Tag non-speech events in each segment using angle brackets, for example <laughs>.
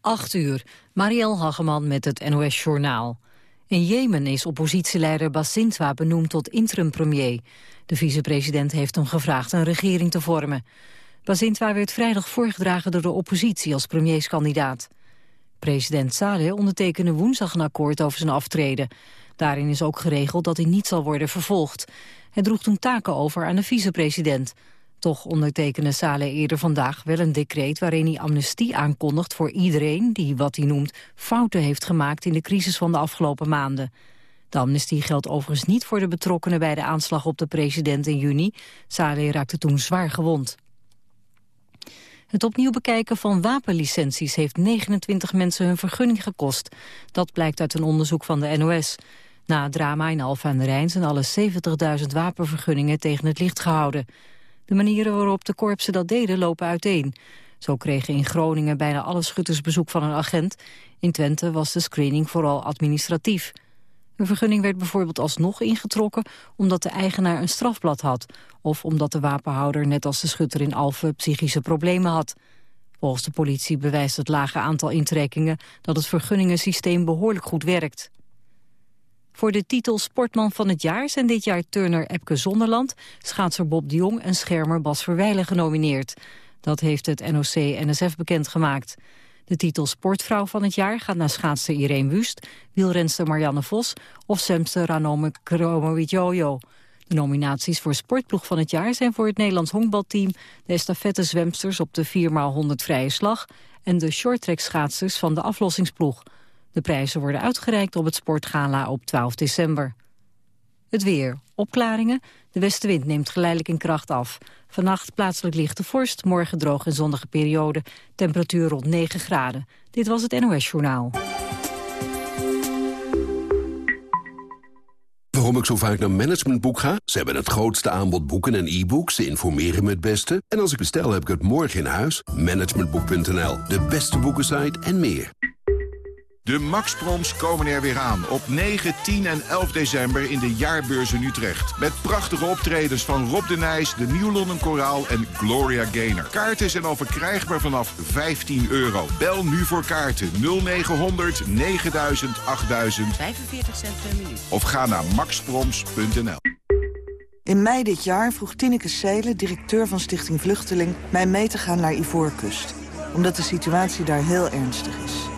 8 uur, Marielle Hageman met het NOS Journaal. In Jemen is oppositieleider Basintwa benoemd tot interim-premier. De vicepresident heeft hem gevraagd een regering te vormen. Basintwa werd vrijdag voorgedragen door de oppositie als premierskandidaat. President Saleh ondertekende woensdag een akkoord over zijn aftreden. Daarin is ook geregeld dat hij niet zal worden vervolgd. Hij droeg toen taken over aan de vicepresident... Toch ondertekende Saleh eerder vandaag wel een decreet waarin hij amnestie aankondigt voor iedereen die, wat hij noemt, fouten heeft gemaakt in de crisis van de afgelopen maanden. De amnestie geldt overigens niet voor de betrokkenen bij de aanslag op de president in juni. Saleh raakte toen zwaar gewond. Het opnieuw bekijken van wapenlicenties heeft 29 mensen hun vergunning gekost. Dat blijkt uit een onderzoek van de NOS. Na het drama in Alphen aan de Rijn zijn alle 70.000 wapenvergunningen tegen het licht gehouden. De manieren waarop de korpsen dat deden lopen uiteen. Zo kregen in Groningen bijna alle schutters bezoek van een agent. In Twente was de screening vooral administratief. Een vergunning werd bijvoorbeeld alsnog ingetrokken omdat de eigenaar een strafblad had. Of omdat de wapenhouder net als de schutter in Alphen psychische problemen had. Volgens de politie bewijst het lage aantal intrekkingen dat het vergunningensysteem behoorlijk goed werkt. Voor de titel Sportman van het jaar zijn dit jaar turner Epke Zonderland, schaatser Bob de Jong en schermer Bas Verwijlen genomineerd. Dat heeft het NOC-NSF bekendgemaakt. De titel Sportvrouw van het jaar gaat naar schaatster Irene Wust, wielrenster Marianne Vos of zwemster Ranome Kromowidjojo. De nominaties voor Sportploeg van het jaar zijn voor het Nederlands honkbalteam, de estafette zwemsters op de 4x100 vrije slag en de shorttrack schaatsers van de aflossingsploeg. De prijzen worden uitgereikt op het Sportgala op 12 december. Het weer. Opklaringen. De westenwind neemt geleidelijk in kracht af. Vannacht plaatselijk lichte vorst, morgen droog en zonnige periode. Temperatuur rond 9 graden. Dit was het NOS Journaal. Waarom ik zo vaak naar Managementboek ga? Ze hebben het grootste aanbod boeken en e-books. Ze informeren me het beste. En als ik bestel, heb ik het morgen in huis. Managementboek.nl, de beste boekensite en meer. De Max Proms komen er weer aan op 9, 10 en 11 december in de Jaarbeurs in Utrecht. Met prachtige optredens van Rob de Nijs, de Nieuw London Koraal en Gloria Gaynor. Kaarten zijn al verkrijgbaar vanaf 15 euro. Bel nu voor kaarten 0900 9000 8000 45 cent per minuut. of ga naar maxproms.nl. In mei dit jaar vroeg Tineke Seelen, directeur van Stichting Vluchteling... mij mee te gaan naar Ivoorkust. Omdat de situatie daar heel ernstig is.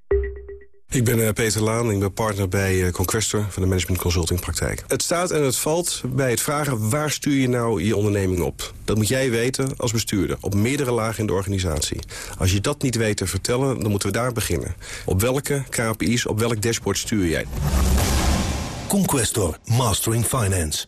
Ik ben eh, Peter Laan, ik ben partner bij eh, Conquestor van de Management Consulting Praktijk. Het staat en het valt bij het vragen waar stuur je nou je onderneming op. Dat moet jij weten als bestuurder, op meerdere lagen in de organisatie. Als je dat niet weet te vertellen, dan moeten we daar beginnen. Op welke KPI's, op welk dashboard stuur jij? Conquestor, Mastering Finance.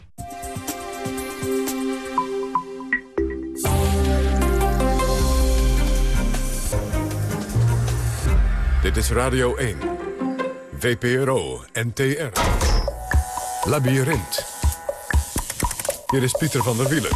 Dit is Radio 1. VPRO NTR. Labyrinth. Hier is Pieter van der Wielen.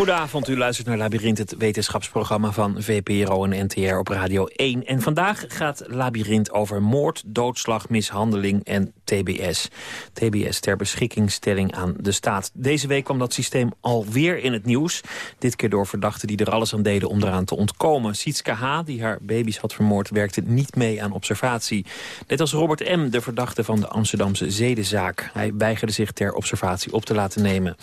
Goedenavond, u luistert naar Labyrinth, het wetenschapsprogramma van VPRO en NTR op Radio 1. En vandaag gaat Labyrinth over moord, doodslag, mishandeling en TBS. TBS ter beschikkingstelling aan de staat. Deze week kwam dat systeem alweer in het nieuws. Dit keer door verdachten die er alles aan deden om eraan te ontkomen. Sietske H., die haar baby's had vermoord, werkte niet mee aan observatie. Net als Robert M., de verdachte van de Amsterdamse zedenzaak. Hij weigerde zich ter observatie op te laten nemen.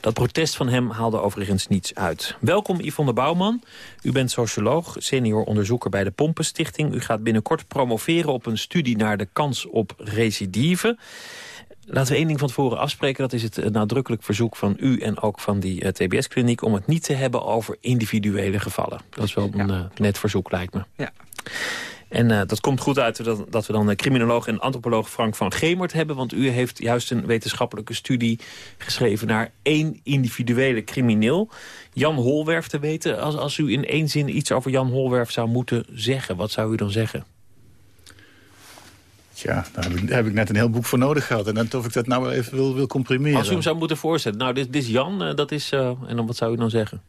Dat protest van hem haalde overigens niets uit. Welkom Yvonne Bouwman. U bent socioloog, senior onderzoeker bij de Pompenstichting. U gaat binnenkort promoveren op een studie naar de kans op recidive. Laten we één ding van tevoren afspreken. Dat is het nadrukkelijk verzoek van u en ook van die uh, TBS-kliniek... om het niet te hebben over individuele gevallen. Dat is wel een uh, net verzoek, lijkt me. Ja. En uh, dat komt goed uit dat, dat we dan de criminoloog en antropoloog Frank van Gemert hebben. Want u heeft juist een wetenschappelijke studie geschreven naar één individuele crimineel. Jan Holwerf te weten. Als, als u in één zin iets over Jan Holwerf zou moeten zeggen, wat zou u dan zeggen? Ja, daar heb, ik, daar heb ik net een heel boek voor nodig gehad. En dan of ik dat nou wel even wil, wil comprimeren. Als u hem zou moeten voorzetten. Nou, dit, dit is Jan, uh, dat is... Uh, en dan wat zou u dan zeggen?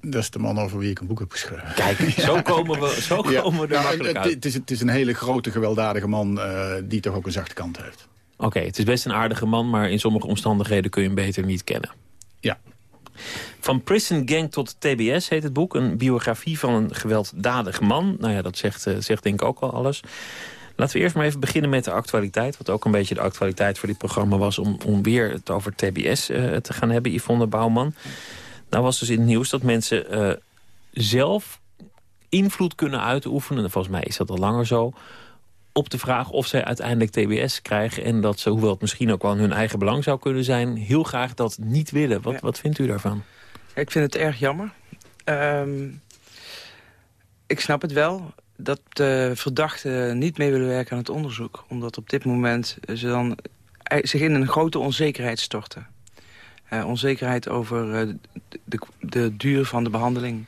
Dat is de man over wie ik een boek heb geschreven. Kijk, <laughs> zo komen we, zo komen we er nou, makkelijk het, uit. Het is, het is een hele grote, gewelddadige man uh, die toch ook een zachte kant heeft. Oké, okay, het is best een aardige man, maar in sommige omstandigheden kun je hem beter niet kennen. Ja. Van Prison Gang tot TBS heet het boek. Een biografie van een gewelddadig man. Nou ja, dat zegt, uh, zegt denk ik ook al alles. Laten we eerst maar even beginnen met de actualiteit. Wat ook een beetje de actualiteit voor dit programma was... om, om weer het over TBS uh, te gaan hebben, Yvonne Bouwman. Nou was dus in het nieuws dat mensen uh, zelf invloed kunnen uitoefenen... volgens mij is dat al langer zo... op de vraag of zij uiteindelijk TBS krijgen... en dat ze, hoewel het misschien ook wel in hun eigen belang zou kunnen zijn... heel graag dat niet willen. Wat, ja. wat vindt u daarvan? Ik vind het erg jammer. Um, ik snap het wel dat de verdachten niet mee willen werken aan het onderzoek. Omdat op dit moment ze dan zich in een grote onzekerheid storten. Uh, onzekerheid over uh, de, de duur van de behandeling.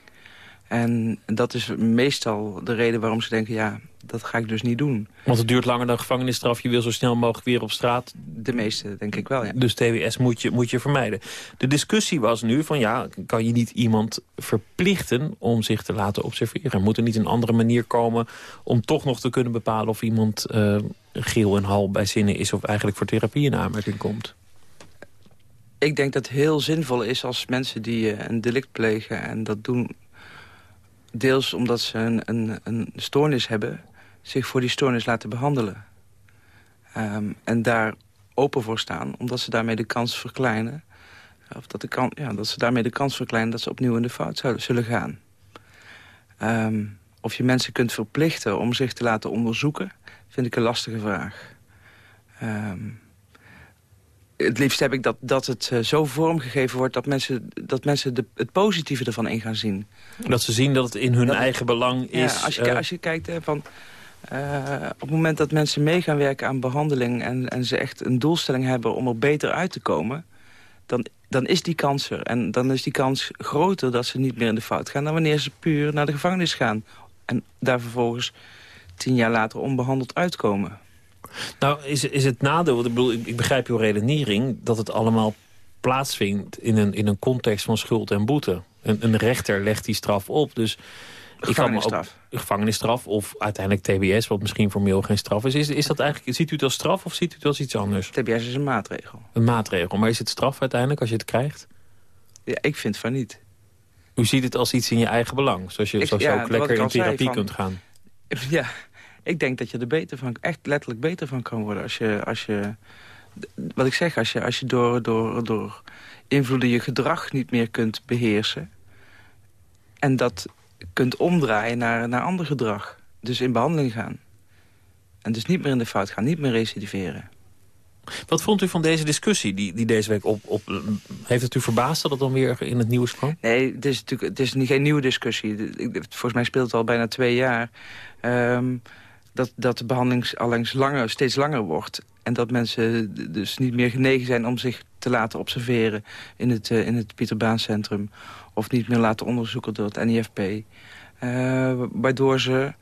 En dat is meestal de reden waarom ze denken... ja, dat ga ik dus niet doen. Want het duurt langer dan gevangenisstraf. Je wil zo snel mogelijk weer op straat. De meeste, denk ik wel, ja. Dus TWS moet je, moet je vermijden. De discussie was nu van ja, kan je niet iemand verplichten om zich te laten observeren? Moet er niet een andere manier komen om toch nog te kunnen bepalen... of iemand uh, geel en hal bij zinnen is of eigenlijk voor therapie in aanmerking komt? Ik denk dat het heel zinvol is als mensen die uh, een delict plegen... en dat doen deels omdat ze een, een, een stoornis hebben... zich voor die stoornis laten behandelen. Um, en daar open voor staan, omdat ze daarmee de kans verkleinen... of dat, de kan, ja, dat ze daarmee de kans verkleinen dat ze opnieuw in de fout zullen gaan. Um, of je mensen kunt verplichten om zich te laten onderzoeken... vind ik een lastige vraag. Um, het liefst heb ik dat, dat het uh, zo vormgegeven wordt... dat mensen, dat mensen de, het positieve ervan in gaan zien. Dat ze zien dat het in hun dat, eigen belang is. Ja, als, je, uh, als je kijkt uh, van... op het moment dat mensen mee gaan werken aan behandeling... En, en ze echt een doelstelling hebben om er beter uit te komen... dan, dan is die kans er. En dan is die kans groter dat ze niet meer in de fout gaan... dan wanneer ze puur naar de gevangenis gaan. En daar vervolgens tien jaar later onbehandeld uitkomen. Nou, is, is het nadeel, ik, bedoel, ik begrijp uw redenering... dat het allemaal plaatsvindt in een, in een context van schuld en boete. Een, een rechter legt die straf op, dus... Gevangenisstraf. Ook, gevangenisstraf of uiteindelijk TBS, wat misschien formeel geen straf is. is. Is dat eigenlijk, ziet u het als straf of ziet u het als iets anders? TBS is een maatregel. Een maatregel, maar is het straf uiteindelijk als je het krijgt? Ja, ik vind van niet. U ziet het als iets in je eigen belang, zoals je, ik, zoals je ja, ook lekker in therapie van, kunt gaan. Ja, ik denk dat je er beter van, echt letterlijk beter van kan worden. Als je, als je wat ik zeg, als je, als je door, door, door invloeden je gedrag niet meer kunt beheersen... en dat kunt omdraaien naar, naar ander gedrag. Dus in behandeling gaan. En dus niet meer in de fout gaan, niet meer recidiveren. Wat vond u van deze discussie die, die deze week op, op... Heeft het u verbaasd dat het dan weer in het nieuws kwam? Nee, het is natuurlijk het is niet, geen nieuwe discussie. Volgens mij speelt het al bijna twee jaar... Um, dat, dat de behandeling allengs langer, steeds langer wordt. En dat mensen dus niet meer genegen zijn om zich te laten observeren... in het, uh, in het Pieter Baan Centrum. Of niet meer laten onderzoeken door het NIFP. Uh, waardoor, ze,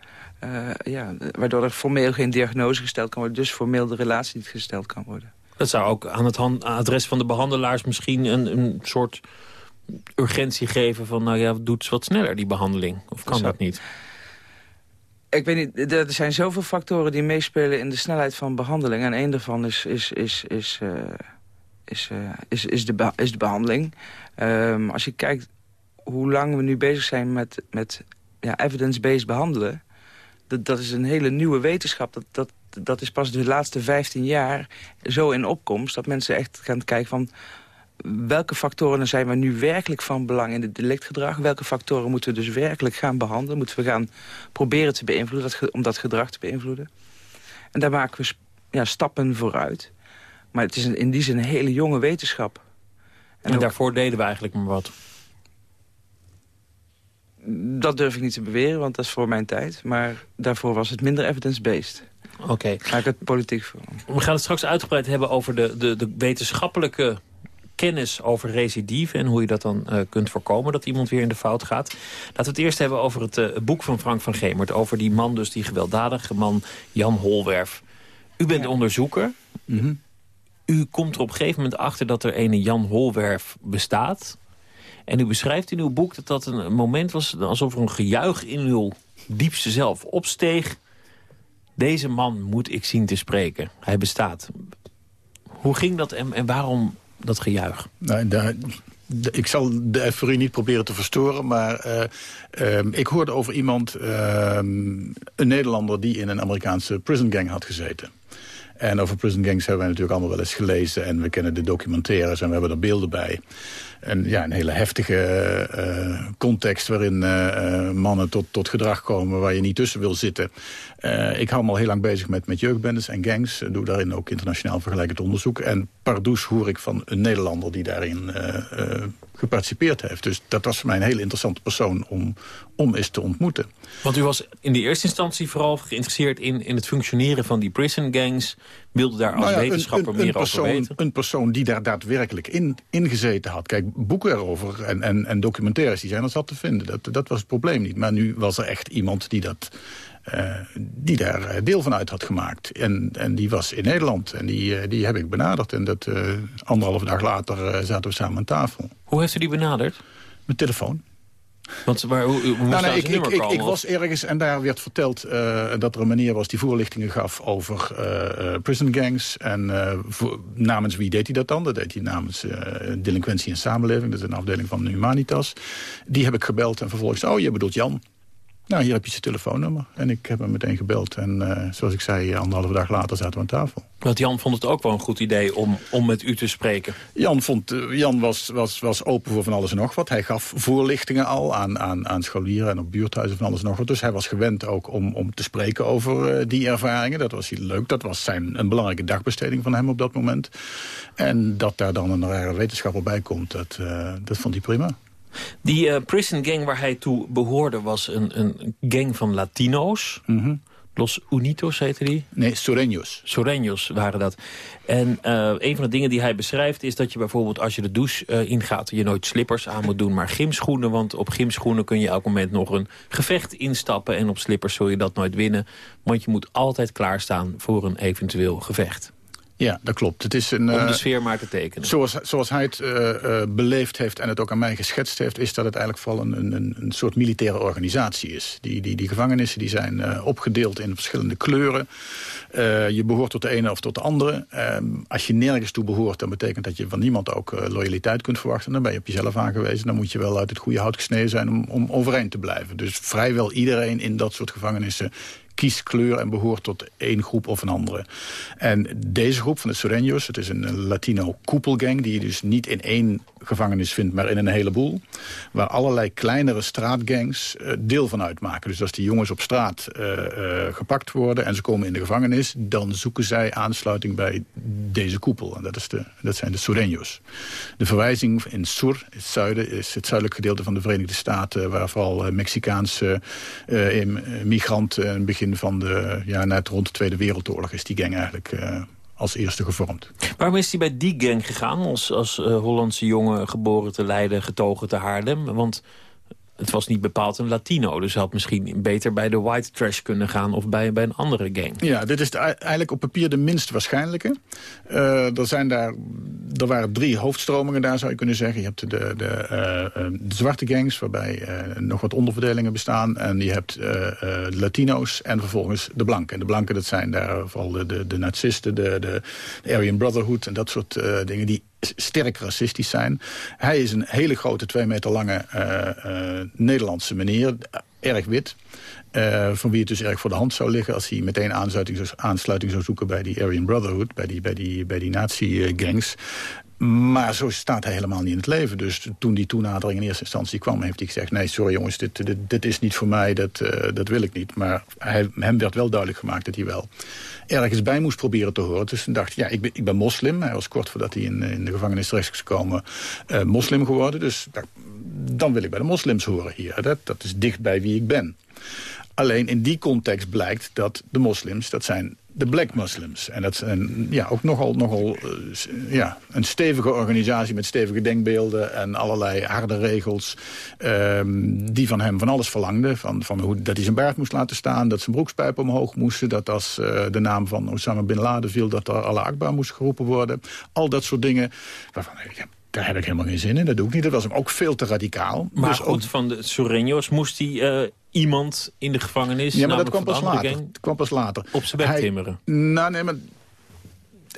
uh, ja, waardoor er formeel geen diagnose gesteld kan worden. Dus formeel de relatie niet gesteld kan worden. Dat zou ook aan het adres van de behandelaars misschien een, een soort urgentie geven... van nou ja, doet wat sneller die behandeling. Of kan dat, dat niet? Ik weet niet, er zijn zoveel factoren die meespelen in de snelheid van behandeling. En één daarvan is, is, is, is, uh, is, uh, is, is, de, is de behandeling. Um, als je kijkt hoe lang we nu bezig zijn met, met ja, evidence-based behandelen... Dat, dat is een hele nieuwe wetenschap. Dat, dat, dat is pas de laatste 15 jaar zo in opkomst... dat mensen echt gaan kijken van welke factoren zijn we nu werkelijk van belang in het delictgedrag? Welke factoren moeten we dus werkelijk gaan behandelen? Moeten we gaan proberen te beïnvloeden dat, om dat gedrag te beïnvloeden? En daar maken we ja, stappen vooruit. Maar het is in die zin een hele jonge wetenschap. En, daarvoor deden we eigenlijk maar wat. Dat durf ik niet te beweren, want dat is voor mijn tijd. Maar daarvoor was het minder evidence-based. Oké. Okay. Ga ik het politiek voor. We gaan het straks uitgebreid hebben over de, de, de wetenschappelijke kennis over recidive... en hoe je dat dan uh, kunt voorkomen dat iemand weer in de fout gaat. Laten we het eerst hebben over het uh, boek van Frank van Gemert... over die man, dus die gewelddadige man Jan Holwerf. U bent onderzoeker. Mm -hmm. U komt er op een gegeven moment achter dat er een Jan Holwerf bestaat. En u beschrijft in uw boek dat dat een moment was... alsof er een gejuich in uw diepste zelf opsteeg. Deze man moet ik zien te spreken. Hij bestaat. Hoe ging dat en, en waarom dat gejuich? Nou, daar, ik zal de euforie niet proberen te verstoren, maar uh, uh, ik hoorde over iemand, uh, een Nederlander die in een Amerikaanse prison gang had gezeten. En over prison gangs hebben wij natuurlijk allemaal wel eens gelezen en we kennen de documentaires en we hebben er beelden bij een, ja, een hele heftige uh, context waarin uh, mannen tot, tot gedrag komen waar je niet tussen wil zitten. Ik hou me al heel lang bezig met, met jeugdbendes en gangs. Doe daarin ook internationaal vergelijkend onderzoek. En pardoes hoor ik van een Nederlander die daarin geparticipeerd heeft. Dus dat was voor mij een hele interessante persoon om, om eens te ontmoeten. Want u was in de eerste instantie vooral geïnteresseerd in, in het functioneren van die prison gangs. Wilde daar als nou ja, wetenschapper een, een, meer persoon, over weten? Een persoon die daar daadwerkelijk in, in gezeten had. Kijk, boeken erover en, en, en documentaires die zijn er zat te vinden. Dat, dat was het probleem niet. Maar nu was er echt iemand die dat uh, die daar eh, deel van uit had gemaakt. En, en die was in Nederland. En die, uh, die heb ik benaderd. En dat uh, anderhalve dag later zaten we samen aan tafel. Hoe heeft u die benaderd? Met telefoon. Want waar, hoe, hoe nou, nee, ik, ik, ik, ik, was ergens en daar werd verteld uh, dat er een manier was die voorlichtingen gaf over uh, prison gangs. En uh, voor, namens wie deed hij dat dan? Dat deed hij namens delinquentie en samenleving. Dat is een afdeling van Humanitas. Die heb ik gebeld en vervolgens, oh je bedoelt Jan. Nou, hier heb je zijn telefoonnummer. En ik heb hem meteen gebeld. En uh, zoals ik zei, anderhalve dag later zaten we aan tafel. Want Jan vond het ook wel een goed idee om, om met u te spreken. Jan, vond, uh, Jan was, was, was open voor van alles en nog wat. Hij gaf voorlichtingen al aan, aan, aan scholieren en op buurthuizen van alles en nog wat. Dus hij was gewend ook om, om te spreken over uh, die ervaringen. Dat was heel leuk. Dat was zijn, een belangrijke dagbesteding van hem op dat moment. En dat daar dan een rare wetenschapper bij komt, dat, dat vond hij prima. Die uh, prison gang waar hij toe behoorde was een, een gang van Latino's. Mm -hmm. Los Unitos heette die? Nee, Soreños. Soreños waren dat. En uh, een van de dingen die hij beschrijft is dat je bijvoorbeeld als je de douche uh, ingaat... je nooit slippers aan moet doen, maar gymschoenen. Want op gymschoenen kun je elk moment nog een gevecht instappen... en op slippers zul je dat nooit winnen. Want je moet altijd klaarstaan voor een eventueel gevecht. Ja, dat klopt. Het is een, Om de uh, sfeer maar te tekenen. Zoals, zoals hij het uh, uh, beleefd heeft en het ook aan mij geschetst heeft... is dat het eigenlijk vooral een, een, een soort militaire organisatie is. Die, die, die gevangenissen die zijn opgedeeld in verschillende kleuren. je behoort tot de ene of tot de andere. Ehm, als je nergens toe behoort, dan betekent dat je van niemand ook loyaliteit kunt verwachten. Dan ben je op jezelf aangewezen. Dan moet je wel uit het goede hout gesneden zijn om, om overeind te blijven. Dus vrijwel iedereen in dat soort gevangenissen kiest kleur en behoort tot één groep of een andere. En deze groep van de Soreños, het is een Latino koepelgang... die je dus niet in één gevangenis vindt, maar in een heleboel. Waar allerlei kleinere straatgangs uh, deel van uitmaken. Dus als die jongens op straat uh, uh, gepakt worden en ze komen in de gevangenis... dan zoeken zij aansluiting bij deze koepel. En dat, is de, dat zijn de Sureños. De verwijzing in Sur, het zuiden, is het zuidelijk gedeelte van de Verenigde Staten... waar vooral Mexicaanse migranten in het begin van de... ja, net rond de Tweede Wereldoorlog is die gang eigenlijk als eerste gevormd. Waarom is hij bij die gang gegaan als, als uh, Hollandse jongen geboren te Leiden, getogen te Haarlem? Want het was niet bepaald een Latino. Dus hij had misschien beter bij de white trash kunnen gaan... of bij, bij een andere gang. Ja, dit is eigenlijk op papier de minst waarschijnlijke. Uh, er, zijn daar, er waren drie hoofdstromingen daar, zou je kunnen zeggen. Je hebt de, de, de, de zwarte gangs, waarbij nog wat onderverdelingen bestaan. En je hebt Latino's en vervolgens de blanken. En de blanken, dat zijn daar vooral de, de, de narcisten, de, de, de Aryan Brotherhood... en dat soort dingen die sterk racistisch zijn. Hij is een hele grote, twee meter lange uh, uh, Nederlandse meneer. Erg wit. Uh, van wie het dus erg voor de hand zou liggen... als hij meteen aansluiting zou, aansluiting zou zoeken bij die Aryan Brotherhood... bij die, bij die, bij die nazi-gangs. Maar zo staat hij helemaal niet in het leven. Dus toen die toenadering in eerste instantie kwam... heeft hij gezegd, nee, sorry jongens, dit, dit, dit is niet voor mij, dat, uh, dat wil ik niet. Maar hij, hem werd wel duidelijk gemaakt dat hij wel ergens bij moest proberen te horen. Dus toen dacht ja, ik ben, ik ben moslim. Hij was kort voordat hij in, in de gevangenis terecht is gekomen uh, moslim geworden. Dus dan wil ik bij de moslims horen hier. Dat, dat is dicht bij wie ik ben. Alleen in die context blijkt dat de moslims, dat zijn de Black Muslims. En dat is een, ja, ook nogal, nogal uh, ja, een stevige organisatie met stevige denkbeelden... en allerlei harde regels um, die van hem van alles verlangden. Van, van hoe, dat hij zijn baard moest laten staan, dat zijn broekspijpen omhoog moesten... dat als uh, de naam van Osama Bin Laden viel, dat er alle Akbar moest geroepen worden. Al dat soort dingen waarvan ik heb daar heb ik helemaal geen zin in, dat doe ik niet. Dat was hem ook veel te radicaal. Maar dus goed, van de Soreños moest hij uh, iemand in de gevangenis... Ja, maar dat kwam pas, later, kwam pas later. Op zijn bek timmeren. Nou, nee, maar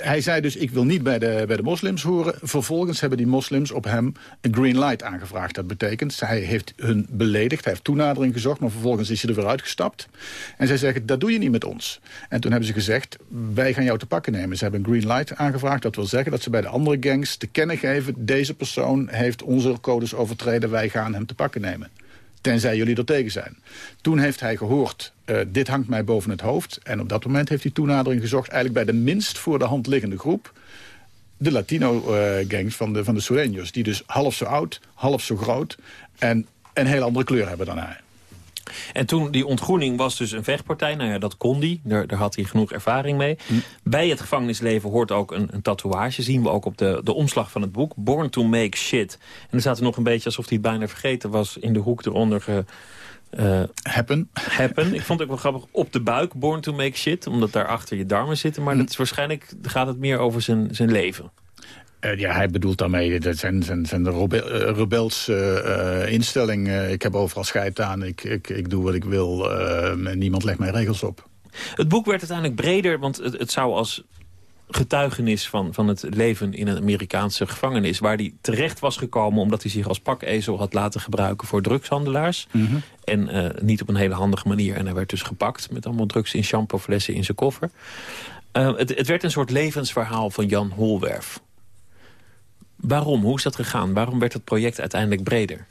hij zei dus, ik wil niet bij de, bij de moslims horen. Vervolgens hebben die moslims op hem een green light aangevraagd. Dat betekent, hij heeft hun beledigd, hij heeft toenadering gezocht... maar vervolgens is hij er weer uitgestapt. En zij zeggen, dat doe je niet met ons. En toen hebben ze gezegd, wij gaan jou te pakken nemen. Ze hebben een green light aangevraagd. Dat wil zeggen dat ze bij de andere gangs te kennen geven... deze persoon heeft onze codes overtreden, wij gaan hem te pakken nemen. Tenzij jullie er tegen zijn. Toen heeft hij gehoord, uh, dit hangt mij boven het hoofd. En op dat moment heeft hij toenadering gezocht... eigenlijk bij de minst voor de hand liggende groep de Latino-gangs uh, van de, van de Sureños. Die dus half zo oud, half zo groot en een heel andere kleur hebben dan hij. En toen die ontgroening was dus een vechtpartij. Nou ja, dat kon hij. Daar, daar had hij genoeg ervaring mee. Hm. Bij het gevangenisleven hoort ook een, een, tatoeage. Zien we ook op de, de omslag van het boek. Born to make shit. En er staat er nog een beetje alsof hij het bijna vergeten was... in de hoek eronder ge, uh, happen. happen. Ik vond het ook wel grappig op de buik, born to make shit. Omdat daar achter je darmen zitten. Maar dat is waarschijnlijk gaat het meer over zijn, zijn leven. Uh, ja, hij bedoelt daarmee, dat zijn, zijn, zijn de uh, rebels uh, instelling. ik heb overal scheid aan, ik, ik, ik doe wat ik wil en niemand legt mij regels op. Het boek werd uiteindelijk breder, want het, het zou als getuigenis van, van het leven in een Amerikaanse gevangenis... waar hij terecht was gekomen omdat hij zich als pakezel had laten gebruiken voor drugshandelaars. Mm -hmm. En uh, niet op een hele handige manier. En hij werd dus gepakt met allemaal drugs in shampooflessen in zijn koffer. Uh, het, het werd een soort levensverhaal van Jan Holwerf. Waarom? Hoe is dat gegaan? Waarom werd het project uiteindelijk breder?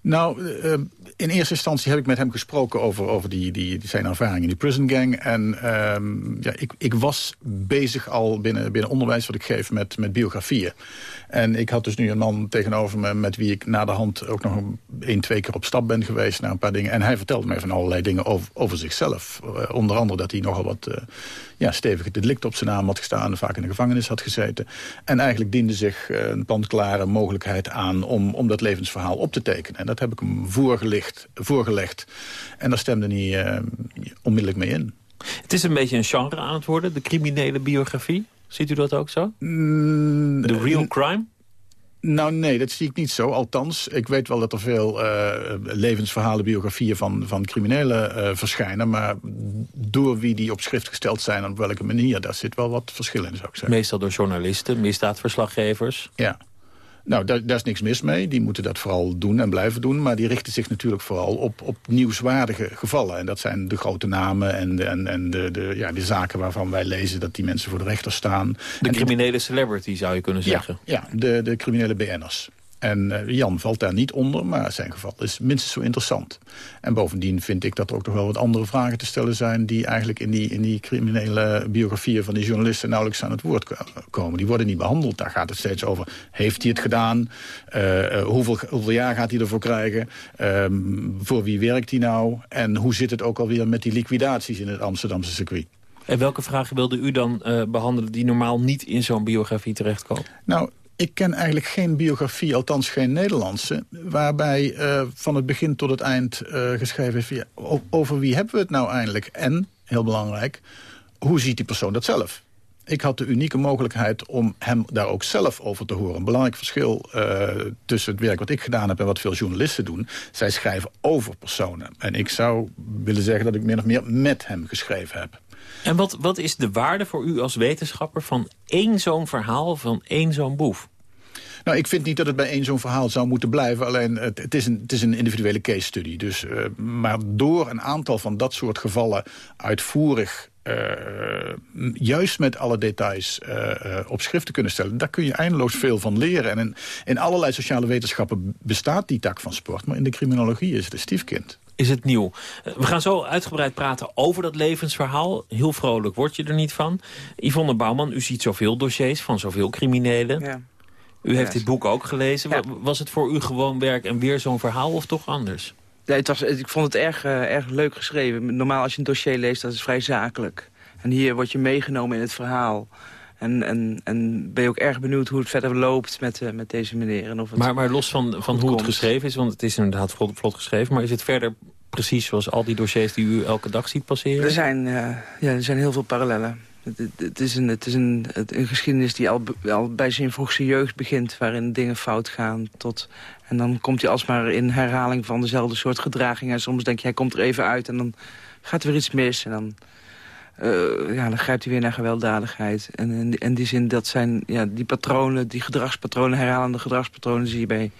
Nou, uh, in eerste instantie heb ik met hem gesproken over, over die, die, zijn ervaring in die prison gang. En um, ja, ik, ik was bezig al binnen, binnen onderwijs wat ik geef met, met biografieën. En ik had dus nu een man tegenover me met wie ik na de hand ook nog een, twee keer op stap ben geweest naar een paar dingen. En hij vertelde mij van allerlei dingen over, over zichzelf. Uh, onder andere dat hij nogal wat uh, ja, stevige delict op zijn naam had gestaan, vaak in de gevangenis had gezeten. En eigenlijk diende zich uh, een pandklare mogelijkheid aan om, om dat levensverhaal op te tekenen. En dat heb ik hem voorgelegd. Voorgelegd. En daar stemde hij onmiddellijk mee in. Het is een beetje een genre aan het worden, de criminele biografie. Ziet u dat ook zo? Mm, The real crime? Nou nee, dat zie ik niet zo. Althans, ik weet wel dat er veel uh, levensverhalen, biografieën van, van criminelen uh, verschijnen. Maar door wie die op schrift gesteld zijn en op welke manier, daar zit wel wat verschil in, zou ik zeggen. Meestal door journalisten, misdaadverslaggevers. Ja. Nou, daar, daar, is niks mis mee. Die moeten dat vooral doen en blijven doen. Maar die richten zich natuurlijk vooral op, op nieuwswaardige gevallen. En dat zijn de grote namen en, de, en, en de, de, ja, de zaken waarvan wij lezen... dat die mensen voor de rechter staan. De criminele celebrity, zou je kunnen zeggen. Ja, ja de, de criminele BN'ers. En uh, Jan valt daar niet onder, maar zijn geval is minstens zo interessant. En bovendien vind ik dat er ook nog wel wat andere vragen te stellen zijn... die eigenlijk in die, in die criminele biografieën van die journalisten nauwelijks aan het woord komen. Die worden niet behandeld. Daar gaat het steeds over, heeft hij het gedaan? Uh, hoeveel, hoeveel jaar gaat hij ervoor krijgen? Um, voor wie werkt hij nou? En hoe zit het ook alweer met die liquidaties in het Amsterdamse circuit? En welke vragen wilde u dan uh, behandelen die normaal niet in zo'n biografie terechtkomen? Nou, ik ken eigenlijk geen biografie, althans geen Nederlandse... waarbij uh, van het begin tot het eind uh, geschreven is... Ja, over wie hebben we het nou eindelijk? En, heel belangrijk, hoe ziet die persoon dat zelf? Ik had de unieke mogelijkheid om hem daar ook zelf over te horen. Een belangrijk verschil uh, tussen het werk wat ik gedaan heb... en wat veel journalisten doen. Zij schrijven over personen. En ik zou willen zeggen dat ik min of meer met hem geschreven heb. En wat, wat is de waarde voor u als wetenschapper van één zo'n verhaal, van één zo'n boef? Nou, ik vind niet dat het bij één zo'n verhaal zou moeten blijven. Alleen, het, is, een, het is een individuele case study. Dus, uh, maar door een aantal van dat soort gevallen uitvoerig uh, juist met alle details uh, op schrift te kunnen stellen. Daar kun je eindeloos veel van leren. En in, in allerlei sociale wetenschappen bestaat die tak van sport. Maar in de criminologie is het een stiefkind. Is het nieuw. We gaan zo uitgebreid praten over dat levensverhaal. Heel vrolijk word je er niet van. Yvonne Bouwman, u ziet zoveel dossiers van zoveel criminelen. Ja. U heeft dit boek ook gelezen. Was het voor u gewoon werk en weer zo'n verhaal of toch anders? Nee, het was, ik vond het erg, uh, erg leuk geschreven. Normaal als je een dossier leest, dat is vrij zakelijk. En hier word je meegenomen in het verhaal. En, en, en ben je ook erg benieuwd hoe het verder loopt met, uh, met deze meneer. En of het maar, maar los van, van hoe het geschreven is, want het is inderdaad vlot, vlot geschreven... maar is het verder precies zoals al die dossiers die u elke dag ziet passeren? Er zijn, uh, ja, er zijn heel veel parallellen. Het, het, is, een, het is een, een geschiedenis die al, al bij zijn vroegste jeugd begint... waarin dingen fout gaan. Tot, en dan komt hij alsmaar in herhaling van dezelfde soort gedragingen. En soms denk je, hij komt er even uit en dan gaat er weer iets mis. En dan, uh, ja, dan grijpt hij weer naar gewelddadigheid. En in, in die zin, dat zijn ja, die patronen, die gedragspatronen... herhalende gedragspatronen zie je bij,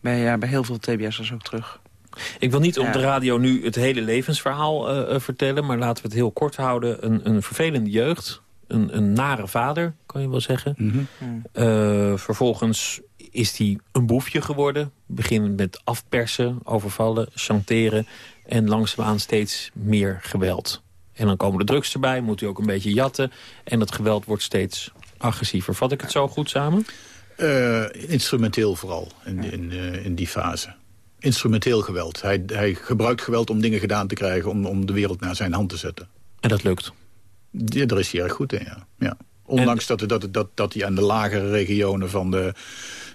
bij, ja, bij heel veel TBS'ers ook terug. Ik wil niet op de radio nu het hele levensverhaal uh, vertellen... maar laten we het heel kort houden. Een, een vervelende jeugd, een, een nare vader, kan je wel zeggen. Mm -hmm. uh, vervolgens is hij een boefje geworden. Beginnend met afpersen, overvallen, chanteren... en langzaamaan steeds meer geweld. En dan komen de drugs erbij, moet hij ook een beetje jatten... en dat geweld wordt steeds agressiever. Vat ik het zo goed samen? Uh, instrumenteel vooral, in, in, in die fase instrumenteel geweld. Hij, hij gebruikt geweld om dingen gedaan te krijgen... Om, om de wereld naar zijn hand te zetten. En dat lukt? Ja, daar is hij erg goed in, ja. ja. Ondanks dat, dat, dat, dat hij aan de lagere regionen van de,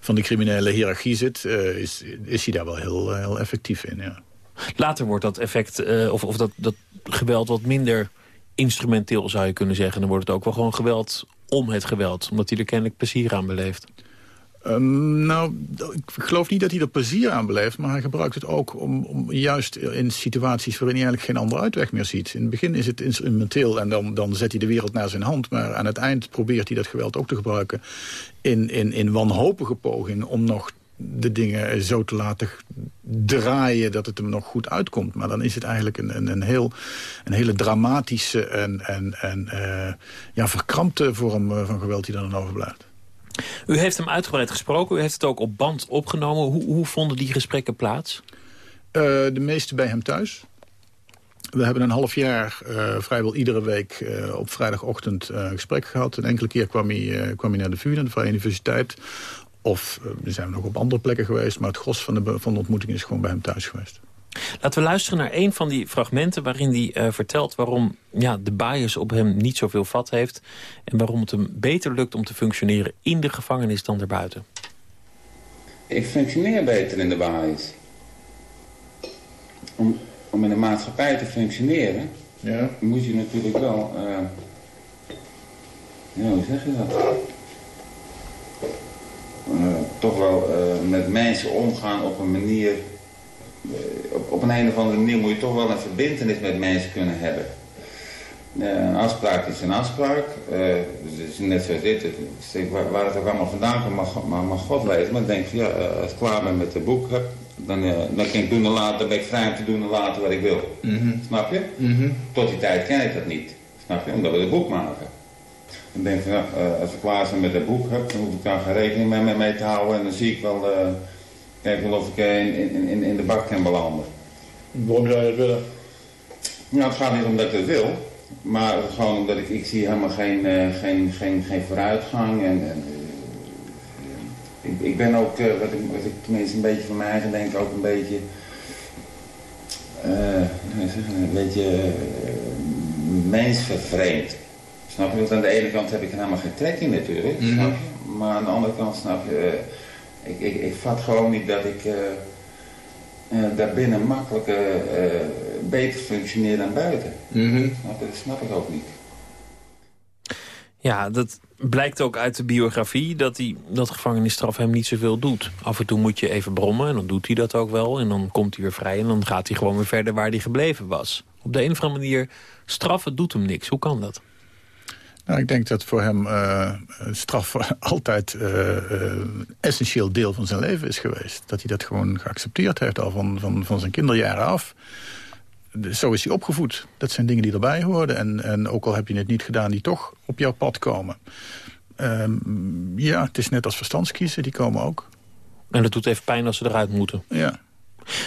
van de criminele hiërarchie zit... Uh, is, is hij daar wel heel, heel effectief in, ja. Later wordt dat effect, uh, of, of dat, dat geweld wat minder instrumenteel zou je kunnen zeggen. Dan wordt het ook wel gewoon geweld om het geweld. Omdat hij er kennelijk plezier aan beleeft. Um, nou, ik geloof niet dat hij er plezier aan beleeft... maar hij gebruikt het ook om, om juist in situaties... waarin hij eigenlijk geen andere uitweg meer ziet. In het begin is het instrumenteel en dan, dan zet hij de wereld naar zijn hand... maar aan het eind probeert hij dat geweld ook te gebruiken... in, in, in wanhopige poging om nog de dingen zo te laten draaien dat het hem nog goed uitkomt. Maar dan is het eigenlijk een, een, een, heel, een hele dramatische en, en, en uh, ja, verkrampte vorm van geweld die dan overblijft. U heeft hem uitgebreid gesproken, u heeft het ook op band opgenomen. Hoe, hoe vonden die gesprekken plaats? Uh, de meeste bij hem thuis. We hebben een half jaar uh, vrijwel iedere week uh, op vrijdagochtend uh, gesprek gehad. Een enkele keer kwam hij, kwam hij naar de VU, naar de Vrije Universiteit. Of we zijn nog op andere plekken geweest. Maar het gros van de, van de ontmoeting is gewoon bij hem thuis geweest. Laten we luisteren naar een van die fragmenten waarin hij uh, vertelt... waarom ja, de bias op hem niet zoveel vat heeft... en waarom het hem beter lukt om te functioneren in de gevangenis dan erbuiten. Ik functioneer beter in de bias. Om, om in de maatschappij te functioneren... Ja. moet je natuurlijk wel... Uh, ja, hoe zeg je dat? Uh, toch wel met mensen omgaan op een manier eh, op, op, een, een of andere manier moet je toch wel een verbindenis met mensen kunnen hebben. Een afspraak is een afspraak. Dus het is net zo dit. Waar, waar het ook allemaal vandaan komt, mag, mag, mag God weten. Maar ik denk, ja, als ik klaar ben met het boek, heb, dan, uh, dan kan ik doen en laten, dan ben ik vrij om te doen en laten wat ik wil. Mm -hmm. Snap je? Mm -hmm. Tot die tijd ken ik dat niet. Snap je? Omdat we het boek maken. Dan denk ik, nou, als ik klaar ben met het boek, heb, dan hoef ik daar geen rekening mee, mee te houden. En dan zie ik wel Kijk wel of ik in, in, in, in de bak kan belanden. Waarom zou je dat willen? Nou, het gaat niet omdat ik het wil. Maar gewoon omdat ik, ik zie helemaal geen, uh, geen, geen, geen vooruitgang. En, en uh, ik, ik ben ook, uh, wat, ik, wat ik tenminste een beetje van mij eigen denk, ook een beetje... een beetje mensvervreemd. Snap je? Want aan de ene kant heb ik er helemaal geen trek in natuurlijk, Mhm. snap je? Maar aan de andere kant snap je, eh, ik, ik, ik vat gewoon niet dat ik eh eh, daarbinnen makkelijk eh, eh, beter functioneer dan buiten. Mhm. Snap je? Dat snap ik ook niet. Ja, dat blijkt ook uit de biografie dat, hij, dat gevangenisstraf hem niet zoveel doet. Af en toe moet je even brommen en dan doet hij dat ook wel. En dan komt hij weer vrij en dan gaat hij gewoon weer verder waar hij gebleven was. Op de een of andere manier, straffen doet hem niks. Hoe kan dat? Nou, ik denk dat voor hem eh, straf <laughs> altijd eh, eh, essentieel deel van zijn leven is geweest. Dat hij dat gewoon geaccepteerd heeft al van, van, van zijn kinderjaren af. Zo is hij opgevoed. Dat zijn dingen die erbij hoorden. En, en ook al heb je het niet gedaan, die toch op jouw pad komen. Ehm, ja, het is net als verstandskiezen, die komen ook. En dat doet even pijn als ze eruit moeten. Ja.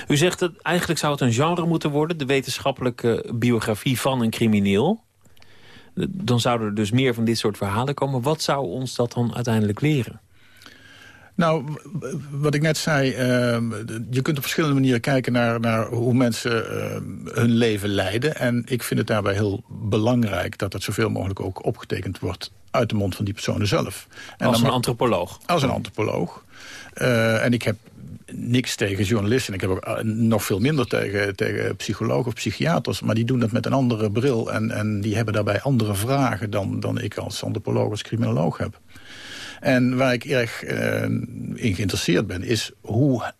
U zegt dat eigenlijk zou het een genre moeten worden... de wetenschappelijke biografie van een crimineel. Dan zouden er dus meer van dit soort verhalen komen. Wat zou ons dat dan uiteindelijk leren? Nou, wat ik net zei, ehm, je kunt op verschillende manieren kijken naar, naar hoe mensen ehm, hun leven leiden. En ik vind het daarbij heel belangrijk dat het zoveel mogelijk ook opgetekend wordt uit de mond van die personen zelf. En Als dan een antropoloog. Als een antropoloog. Eh, en ik heb niks tegen journalisten. Ik heb ook eh, nog veel minder tegen, tegen psychologen of psychiaters. Maar die doen dat met een andere bril. En, en die hebben daarbij andere vragen dan, dan ik als antropoloog, als criminoloog heb. En waar ik erg eh, in geïnteresseerd ben, is hoe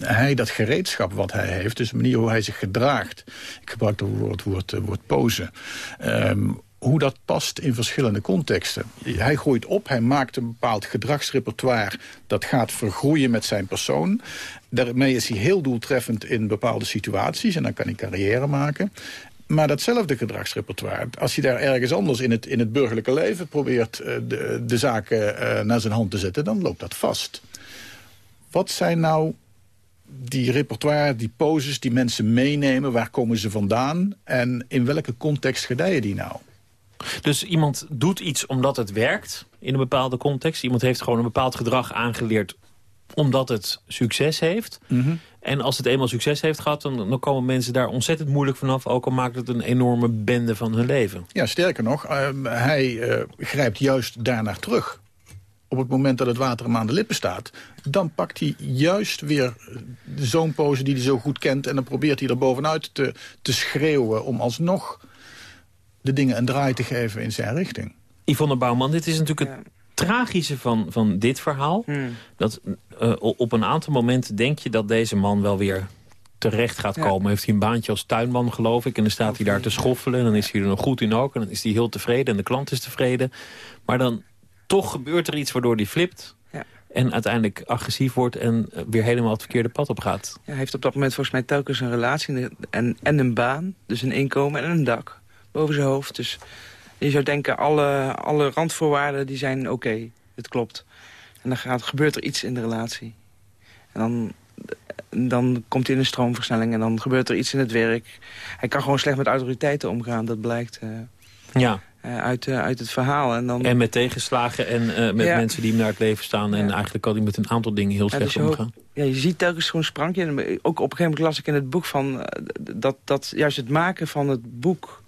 hij dat gereedschap wat hij heeft... dus de manier hoe hij zich gedraagt... ik gebruik het woord, woord, woord pose... ehm, hoe dat past in verschillende contexten. Hij groeit op, hij maakt een bepaald gedragsrepertoire... dat gaat vergroeien met zijn persoon. Daarmee is hij heel doeltreffend in bepaalde situaties... en dan kan hij carrière maken. Maar datzelfde gedragsrepertoire, als hij daar ergens anders in het, in het burgerlijke leven probeert eh, de, de zaken eh, naar zijn hand te zetten, dan loopt dat vast. Wat zijn nou die repertoire, die poses die mensen meenemen, waar komen ze vandaan en in welke context gedijen die nou? Dus iemand doet iets omdat het werkt in een bepaalde context. Iemand heeft gewoon een bepaald gedrag aangeleerd omdat het succes heeft. En als het eenmaal succes heeft gehad, dan, dan komen mensen daar ontzettend moeilijk vanaf. Ook al maakt het een enorme bende van hun leven. Ja, sterker nog, eh, hij eh, grijpt juist daarnaar terug. Op het moment dat het water hem aan de lippen staat... dan pakt hij juist weer zo'n pose die hij zo goed kent... en dan probeert hij er bovenuit te, te schreeuwen... om alsnog de dingen een draai te geven in zijn richting. Yvonne Bouwman, dit is natuurlijk het tragische van, van dit verhaal. Dat eh, op een aantal momenten denk je dat deze man wel weer terecht gaat komen. Heeft hij een baantje als tuinman, geloof ik. En dan staat hij daar te schoffelen. En dan is hij er nog goed in ook. En dan is hij heel tevreden. En de klant is tevreden. Maar dan toch gebeurt er iets waardoor hij flipt. En uiteindelijk agressief wordt en eh, weer helemaal het verkeerde pad op gaat. Ja, hij heeft op dat moment volgens mij telkens een relatie en, en een baan. Dus een inkomen en een dak boven zijn hoofd. Dus je zou denken, alle, alle randvoorwaarden die zijn oké. het klopt. En dan gaat, gebeurt er iets in de relatie. En dan, dan komt hij in een stroomversnelling en dan gebeurt er iets in het werk. Hij kan gewoon slecht met autoriteiten omgaan, dat blijkt eh, Ja. eh, uit, eh, uit het verhaal. En, dan, En met tegenslagen en met Ja. mensen die hem naar het leven staan. En eigenlijk kan hij met een aantal dingen heel Ja, slecht dus omgaan. Ja, je ziet telkens zo'n sprankje. En ook op een gegeven moment las ik in het boek van... dat, dat juist het maken van het boek...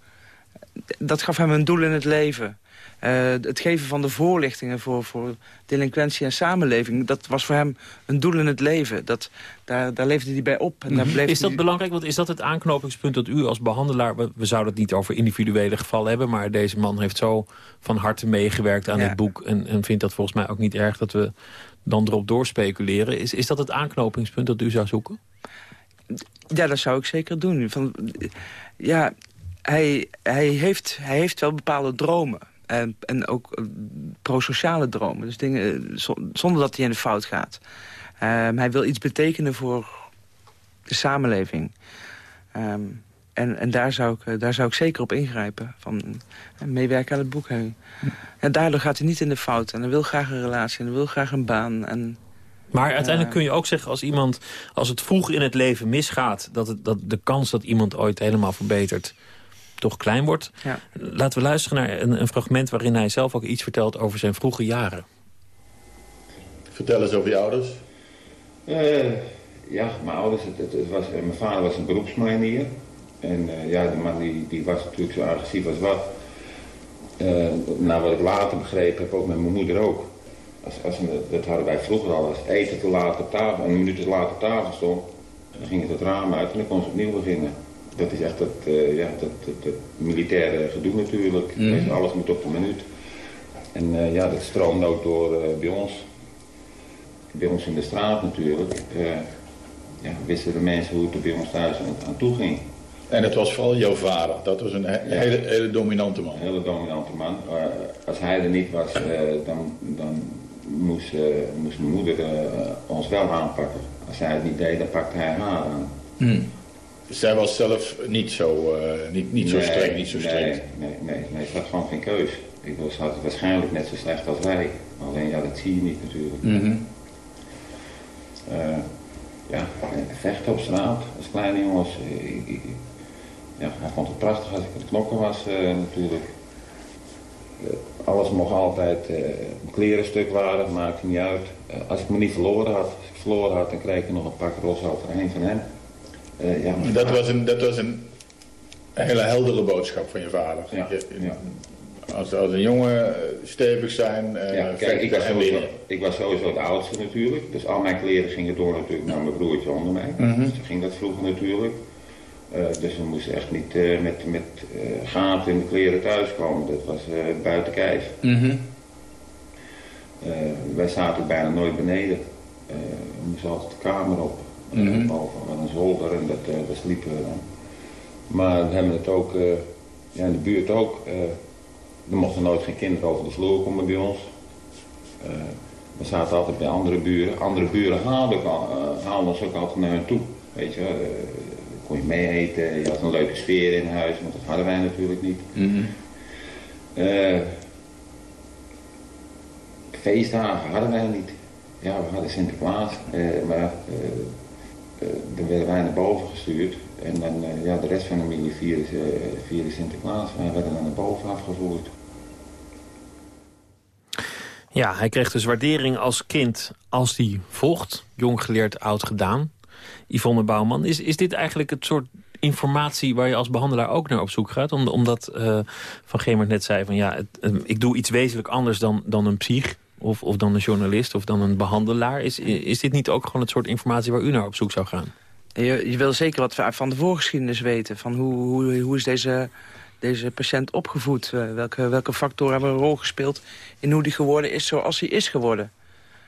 dat gaf hem een doel in het leven. Eh, het geven van de voorlichtingen voor, voor delinquentie en samenleving... dat was voor hem een doel in het leven. Dat, daar, daar leefde hij bij op. En daar bleef Is dat belangrijk? Want is dat het aanknopingspunt dat u als behandelaar... we, we zouden het niet over individuele gevallen hebben... maar deze man heeft zo van harte meegewerkt aan Ja. dit boek... En, en vindt dat volgens mij ook niet erg dat we dan erop doorspeculeren. Is, is dat het aanknopingspunt dat u zou zoeken? Ja, dat zou ik zeker doen. Van, ja, hij, hij, heeft, hij heeft wel bepaalde dromen. En, en ook eh, prosociale dromen. Dus dingen eh, zo- zonder dat hij in de fout gaat. Ehm, hij wil iets betekenen voor de samenleving. Ehm, en en daar, zou ik, eh, daar zou ik zeker op ingrijpen. Van, meewerken aan het boek. heen. En daardoor gaat hij niet in de fout. En hij wil graag een relatie. En hij wil graag een baan. En, Maar uiteindelijk kun je ook zeggen als iemand... als het vroeg in het leven misgaat... dat, het, dat de kans dat iemand ooit helemaal verbetert toch klein wordt. Ja. Laten we luisteren naar een, een fragment... waarin hij zelf ook iets vertelt over zijn vroege jaren. Vertel eens over je ouders. Eh, ja, mijn ouders, het, het, het was, eh, mijn vader was een beroepsmarinier. En eh, ja, de man die, die was natuurlijk zo agressief als wat. Uh, nou, wat ik later begrepen heb, ook met mijn moeder ook. Als, als dat hadden wij vroeger al. Als eten te laat op tafel, een minuut te laat op tafel stond, dan ging het het raam uit en dan kon ze opnieuw beginnen. Dat is echt het, uh, ja, dat, dat, militaire gedoe natuurlijk. Mm. Alles moet op een minuut. En uh, ja, dat stroomt ook door bij ons. Bij ons in de straat natuurlijk. ja, wisten de mensen hoe het er bij ons thuis aan, aan toe ging. En het was vooral jouw vader. Dat was een hele, hele dominante man. Een hele dominante man. Als hij er niet was, dan, dan moest, moest mijn moeder ons wel aanpakken. Als hij het niet deed, dan pakte hij haar aan. Hmm. Zij was zelf niet zo, niet, niet zo streng, niet zo streng. Nee, nee, nee, nee, ze had gewoon geen keus. Ik was, had het waarschijnlijk net zo slecht als wij. Alleen ja, dat zie je niet natuurlijk. Mm -hmm. ja, vechten op straat als kleine jongens. Ik, ik, ja, hij vond het prachtig als ik het knokken was uh, natuurlijk. Uh, alles mocht altijd uh, een klerenstuk waren, maakte niet uit. als ik me niet verloren had, als ik verloren had, dan kreeg ik nog een pak ros overheen van hem. Ja, dat, was een, dat was een hele heldere boodschap van je vader. Ja, ja. Als, als een jongen stevig zijn, ja, kijk, ik was, sowieso, ik was sowieso het oudste natuurlijk. Dus al mijn kleren gingen door natuurlijk naar mijn broertje onder mij. Mm -hmm. Dus ging dat vroeger natuurlijk. Uh, dus we moesten echt niet uh, met, met uh, gaten in de kleren thuiskomen. Dat was buiten kijf. Mm -hmm. wij zaten bijna nooit beneden. we moesten altijd de kamer op. Mm -hmm. Met een zolder en dat, daar sliepen we dan. Maar we hebben het ook, ja, in de buurt ook. er mochten nooit geen kinderen over de vloer komen bij ons. we zaten altijd bij andere buren. Andere buren haalden, haalden ons ook altijd naar hen toe. Weet je, kon je mee eten, je had een leuke sfeer in huis, want dat hadden wij natuurlijk niet. Mm -hmm. uh, feestdagen hadden wij niet. Ja, we hadden Sinterklaas, uh, maar uh, dan werden wij naar boven gestuurd. En dan, ja, de rest van de familie vierde, vierde Sinterklaas. Wij werden dan naar boven afgevoerd. Ja, hij kreeg dus waardering als kind als hij vocht. Jong geleerd, oud gedaan. Yvonne Bouwman. Is, is dit eigenlijk het soort informatie waar je als behandelaar ook naar op zoek gaat? Om, omdat Van Gemert net zei van ja, ik doe iets wezenlijk anders dan, dan een psych. Of, of dan een journalist of dan een behandelaar. Is, is dit niet ook gewoon het soort informatie waar u naar op zoek zou gaan? Je, je wil zeker wat van de voorgeschiedenis weten. Van hoe, hoe, hoe is deze, deze patiënt opgevoed? Uh, welke, welke factoren hebben een rol gespeeld in hoe die geworden is zoals hij is geworden?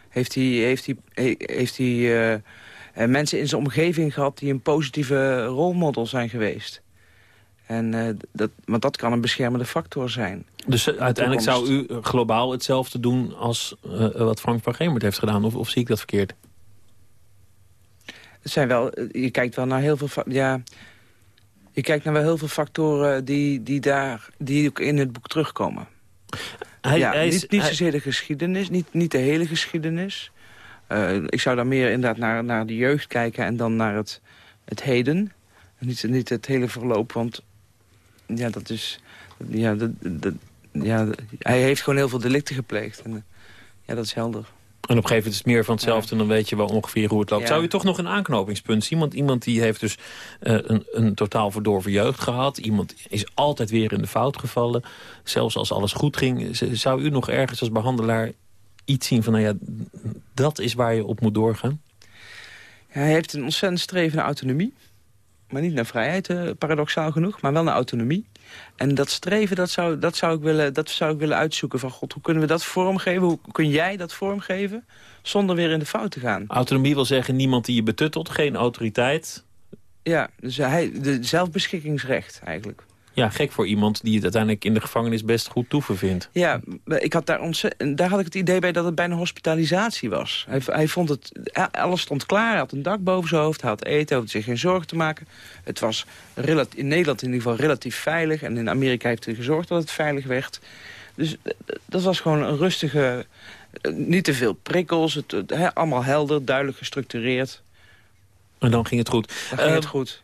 Heeft hij, heeft hij, heeft hij uh, mensen in zijn omgeving gehad die een positieve rolmodel zijn geweest. En, uh, dat, want dat kan een beschermende factor zijn. Dus uh, uiteindelijk zou u globaal hetzelfde doen als wat Frank van Gemert heeft gedaan? Of, of zie ik dat verkeerd? Het zijn wel, je kijkt wel naar heel veel... Ja, je kijkt naar wel heel veel factoren die, die, daar, die ook in het boek terugkomen. Hij, ja, hij is, niet, niet zozeer de geschiedenis, niet, niet de hele geschiedenis. Ik zou dan meer inderdaad naar, naar de jeugd kijken en dan naar het, het heden. Niet, niet het hele verloop, want ja, dat is... Ja, dat, dat, ja, hij heeft gewoon heel veel delicten gepleegd. En, ja, dat is helder. En op een gegeven moment is het meer van hetzelfde... en dan weet je wel ongeveer hoe het loopt. Zou je toch nog een aanknopingspunt zien? Want iemand die heeft dus uh, een, een totaal verdorven jeugd gehad. Iemand is altijd weer in de fout gevallen. Zelfs als alles goed ging. Zou u nog ergens als behandelaar iets zien van, nou ja, dat is waar je op moet doorgaan? Ja, hij heeft een ontzettend streven naar autonomie. Maar niet naar vrijheid, eh, paradoxaal genoeg, maar wel naar autonomie. En dat streven, dat zou, dat, zou ik willen, dat zou ik willen uitzoeken. Van god, hoe kunnen we dat vormgeven? Hoe kun jij dat vormgeven? Zonder weer in de fout te gaan. Autonomie wil zeggen niemand die je betuttelt, geen autoriteit. Ja, dus hij, de zelfbeschikkingsrecht eigenlijk. Ja, gek voor iemand die het uiteindelijk in de gevangenis best goed toeven vindt. Ja, ik had daar, daar had ik het idee bij dat het bijna hospitalisatie was. Hij, hij vond het, alles stond klaar, hij had een dak boven zijn hoofd, hij had eten, hij hoefde zich geen zorgen te maken. Het was in Nederland in ieder geval relatief veilig en in Amerika heeft hij gezorgd dat het veilig werd. Dus dat was gewoon een rustige, eh, niet te veel prikkels, het, allemaal helder, duidelijk gestructureerd. En dan ging het goed. Dan ging het ehm, goed.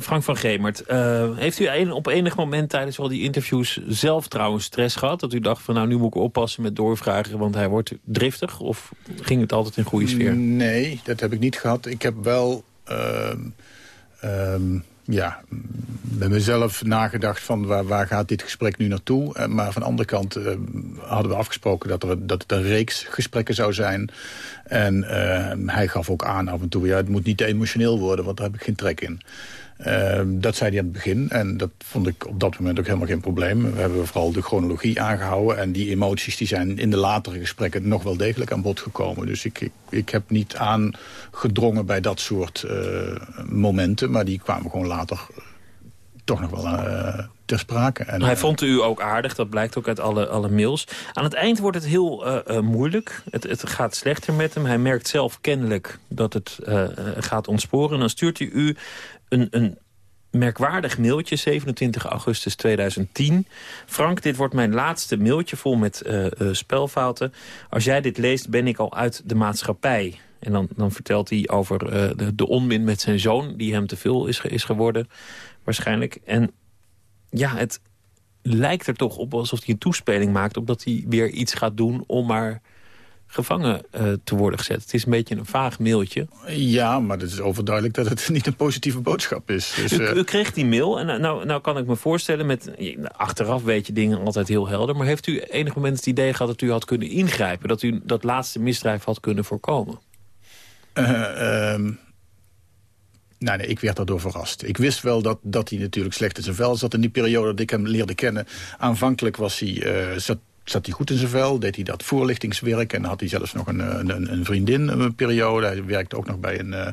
Frank van Gemert, uh, heeft u op enig moment tijdens al die interviews zelf trouwens stress gehad? Dat u dacht van nou nu moet ik oppassen met doorvragen, want hij wordt driftig? Of ging het altijd in goede sfeer? Nee, dat heb ik niet gehad. Ik heb wel... Uh, ja, bij mezelf nagedacht van waar, waar gaat dit gesprek nu naartoe. Uh, maar van de andere kant uh, hadden we afgesproken dat, er, dat het een reeks gesprekken zou zijn. En uh, hij gaf ook aan af en toe, ja, het moet niet emotioneel worden, want daar heb ik geen trek in. Uh, dat zei hij aan het begin en dat vond ik op dat moment ook helemaal geen probleem. We hebben vooral de chronologie aangehouden en die emoties die zijn in de latere gesprekken nog wel degelijk aan bod gekomen. Dus ik, ik, ik heb niet aangedrongen bij dat soort uh, momenten, maar die kwamen gewoon later toch nog wel uh, ter sprake. En, Hij vond u ook aardig, dat blijkt ook uit alle, alle mails. Aan het eind wordt het heel uh, moeilijk. Het, het gaat slechter met hem. Hij merkt zelf kennelijk dat het gaat ontsporen. En dan stuurt hij u een, een merkwaardig mailtje, 27 augustus 2010. Frank, dit wordt mijn laatste mailtje vol met spelfouten. Als jij dit leest, ben ik al uit de maatschappij. En dan, dan vertelt hij over de, de onmin met zijn zoon... die hem te veel is, is geworden waarschijnlijk. En ja, het lijkt er toch op alsof hij een toespeling maakt... omdat hij weer iets gaat doen om maar gevangen uh, te worden gezet. Het is een beetje een vaag mailtje. Ja, maar het is overduidelijk dat het <laughs> niet een positieve boodschap is. Dus, u, uh... u, kreeg die mail en nou, nou kan ik me voorstellen... met achteraf weet je dingen altijd heel helder... maar heeft u enig moment het idee gehad dat u had kunnen ingrijpen... dat u dat laatste misdrijf had kunnen voorkomen? Uh, Nee, nee, ik werd daardoor verrast. Ik wist wel dat, dat hij natuurlijk slecht in zijn vel zat in die periode dat ik hem leerde kennen. Aanvankelijk was hij, uh, zat, zat hij goed in zijn vel, deed hij dat voorlichtingswerk... en had hij zelfs nog een, een, een vriendin een periode. Hij werkte ook nog bij een, eh,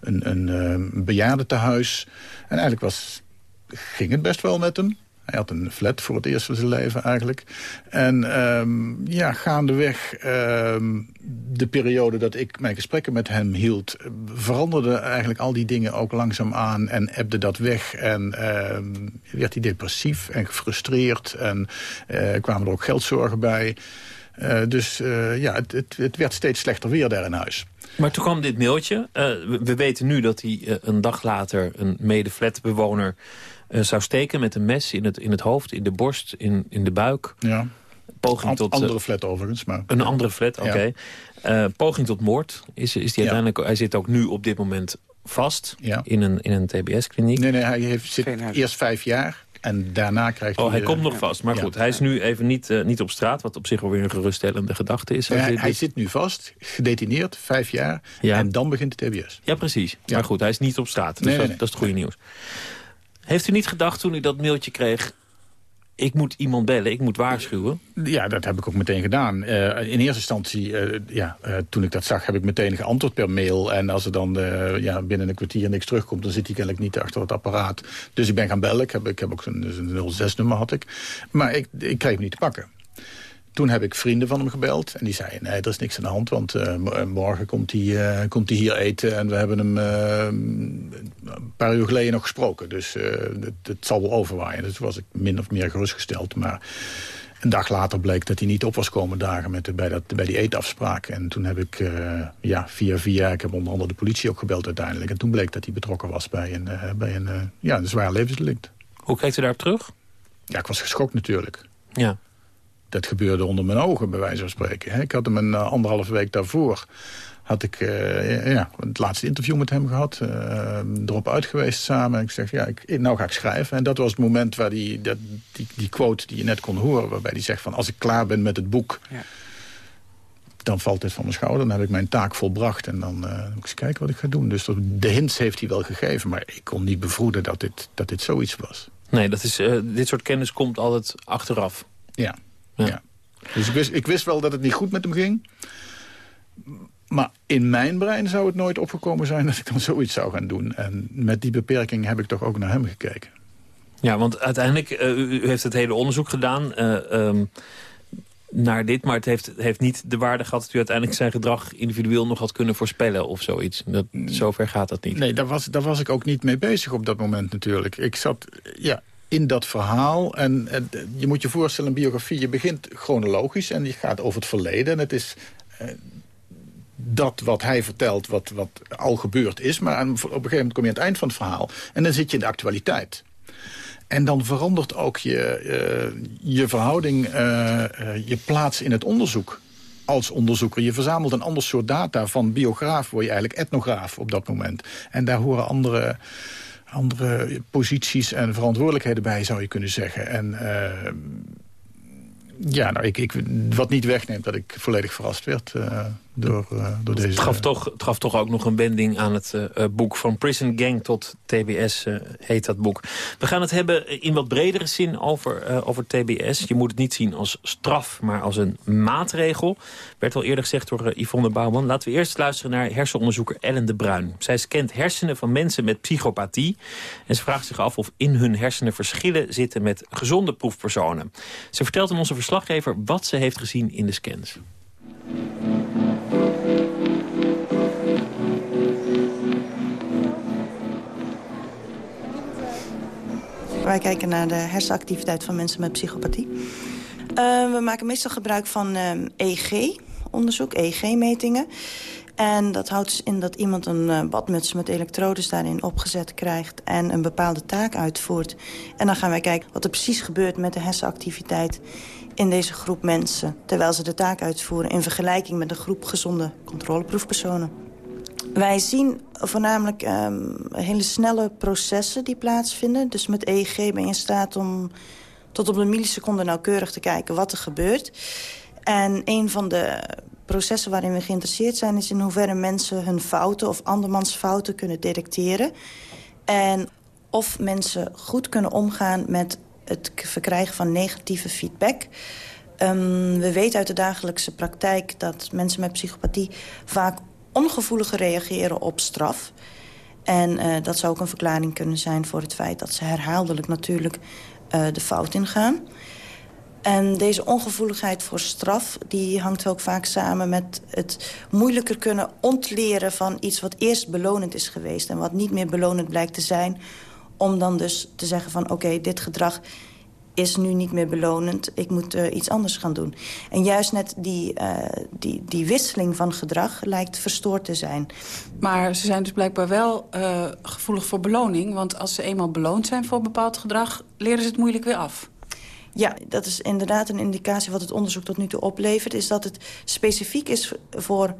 een, een, een eh, bejaardentehuis. En eigenlijk was, ging het best wel met hem. Hij had een flat voor het eerst van zijn leven eigenlijk. En um, ja, gaandeweg um, de periode dat ik mijn gesprekken met hem hield... veranderde eigenlijk al die dingen ook langzaam aan en ebde dat weg. En um, werd hij depressief en gefrustreerd. En uh, kwamen er ook geldzorgen bij. Uh, dus uh, ja, het, het, het, werd steeds slechter weer daar in huis. Maar toen kwam dit mailtje. We, we, weten nu dat hij een dag later een mede-flatbewoner uh, zou steken met een mes in het, in het hoofd, in de borst, in, in de buik. Ja. Poging tot, andere uh, flat overigens. Maar, een andere flat, oké. Okay. Ja. Uh, poging tot moord is, is die uiteindelijk... Hij zit ook nu op dit moment vast ja. in een, in een TBS-kliniek. Nee, nee, hij heeft, zit eerst vijf jaar... En daarna krijgt hij... Oh, hij komt nog vast. Maar goed, hij is nu even niet, uh, niet op straat... wat op zich alweer een geruststellende gedachte is. Ja, hij, hij zit nu vast, gedetineerd, vijf jaar. Ja. En dan begint de TBS. Ja, precies. Maar goed, hij is niet op straat. Dus nee, dat, nee. dat is het goede nieuws. Heeft u niet gedacht toen u dat mailtje kreeg... ik moet iemand bellen, ik moet waarschuwen? Ja, dat heb ik ook meteen gedaan. Uh, in eerste instantie, uh, ja, uh, toen ik dat zag, heb ik meteen geantwoord per mail. En als er dan ja, binnen een kwartier niks terugkomt... dan zit hij kennelijk niet achter het apparaat. Dus ik ben gaan bellen. Ik heb, ik heb ook een 06-nummer had ik. Maar ik, ik kreeg hem niet te pakken. Toen heb ik vrienden van hem gebeld. En die zeiden, nee, er is niks aan de hand. Want uh, morgen komt hij, uh, komt hij hier eten. En we hebben hem uh, een paar uur geleden nog gesproken. Dus het, het, zal wel overwaaien. Dus was ik min of meer gerustgesteld. Maar een dag later bleek dat hij niet op was komen dagen met de, bij, dat, bij die eetafspraak. En toen heb ik ja, via via, ik heb onder andere de politie ook gebeld uiteindelijk. En toen bleek dat hij betrokken was bij een, bij een, ja, een zwaar levensdelict. Hoe kijkt u daarop terug? Ja, ik was geschokt natuurlijk. Ja dat gebeurde onder mijn ogen, bij wijze van spreken. Ik had hem een uh, anderhalve week daarvoor... had ik uh, ja, het laatste interview met hem gehad. Uh, erop uit geweest samen. En ik zeg, ja, ik, nou ga ik schrijven. En dat was het moment waar die, dat, die, die quote die je net kon horen... waarbij hij zegt van, als ik klaar ben met het boek... Ja. dan valt dit van mijn schouder. Dan heb ik mijn taak volbracht. En dan moet ik eens kijken wat ik ga doen. Dus de hints heeft hij wel gegeven. Maar ik kon niet bevroeden dat dit, dat dit zoiets was. Nee, dat is, dit soort kennis komt altijd achteraf. Ja. Ja. Dus ik wist, ik wist wel dat het niet goed met hem ging. Maar in mijn brein zou het nooit opgekomen zijn dat ik dan zoiets zou gaan doen. En met die beperking heb ik toch ook naar hem gekeken. Ja, want uiteindelijk, uh, u heeft het hele onderzoek gedaan uh, um, naar dit... maar het heeft, heeft niet de waarde gehad dat u uiteindelijk zijn gedrag individueel nog had kunnen voorspellen of zoiets. Dat, zover gaat dat niet. Nee, daar was, daar was ik ook niet mee bezig op dat moment natuurlijk. Ik zat, ja, in dat verhaal. En, je moet je voorstellen, een biografie, je begint chronologisch... en je gaat over het verleden. En het is eh, dat wat hij vertelt, wat, wat al gebeurd is. Maar aan, op een gegeven moment kom je aan het eind van het verhaal... en dan zit je in de actualiteit. En dan verandert ook je, uh, je verhouding, uh, je plaats in het onderzoek als onderzoeker. Je verzamelt een ander soort data. Van biograaf word je eigenlijk etnograaf op dat moment. En daar horen andere andere posities en verantwoordelijkheden bij, zou je kunnen zeggen. En ja, nou, ik, ik, wat niet wegneemt dat ik volledig verrast werd uh, door, uh, door deze... Het gaf, toch, het gaf toch ook nog een wending aan het uh, boek. Van Prison Gang tot TBS heet dat boek. We gaan het hebben in wat bredere zin over, over TBS. Je moet het niet zien als straf, maar als een maatregel. Werd al eerder gezegd door Yvonne Bouwman. Laten we eerst luisteren naar hersenonderzoeker Ellen de Bruin. Zij scant hersenen van mensen met psychopathie. En ze vraagt zich af of in hun hersenen verschillen zitten met gezonde proefpersonen. Ze vertelt in onze verslaggever wat ze heeft gezien in de scans. Wij kijken naar de hersenactiviteit van mensen met psychopathie. Uh, we maken meestal gebruik van EEG-onderzoek, uh, EEG-metingen. En dat houdt in dat iemand een uh, badmuts met elektrodes daarin opgezet krijgt... en een bepaalde taak uitvoert. En dan gaan wij kijken wat er precies gebeurt met de hersenactiviteit in deze groep mensen... terwijl ze de taak uitvoeren in vergelijking met een groep gezonde controleproefpersonen. Wij zien voornamelijk um, hele snelle processen die plaatsvinden. Dus met EEG ben je in staat om tot op een milliseconde nauwkeurig te kijken wat er gebeurt. En een van de processen waarin we geïnteresseerd zijn... is in hoeverre mensen hun fouten of andermans fouten kunnen detecteren. En of mensen goed kunnen omgaan met het verkrijgen van negatieve feedback. Um, we weten uit de dagelijkse praktijk dat mensen met psychopathie... vaak ongevoeliger reageren op straf. En uh, dat zou ook een verklaring kunnen zijn voor het feit... dat ze herhaaldelijk natuurlijk uh, de fout ingaan. En deze ongevoeligheid voor straf... die hangt ook vaak samen met het moeilijker kunnen ontleren... van iets wat eerst belonend is geweest... en wat niet meer belonend blijkt te zijn... om dan dus te zeggen van oké, dit gedrag is nu niet meer belonend. Ik moet uh, iets anders gaan doen. En juist net die, uh, die, die wisseling van gedrag lijkt verstoord te zijn. Maar ze zijn dus blijkbaar wel uh, gevoelig voor beloning. Want als ze eenmaal beloond zijn voor bepaald gedrag... leren ze het moeilijk weer af. Ja, dat is inderdaad een indicatie wat het onderzoek tot nu toe oplevert... is dat het specifiek is voor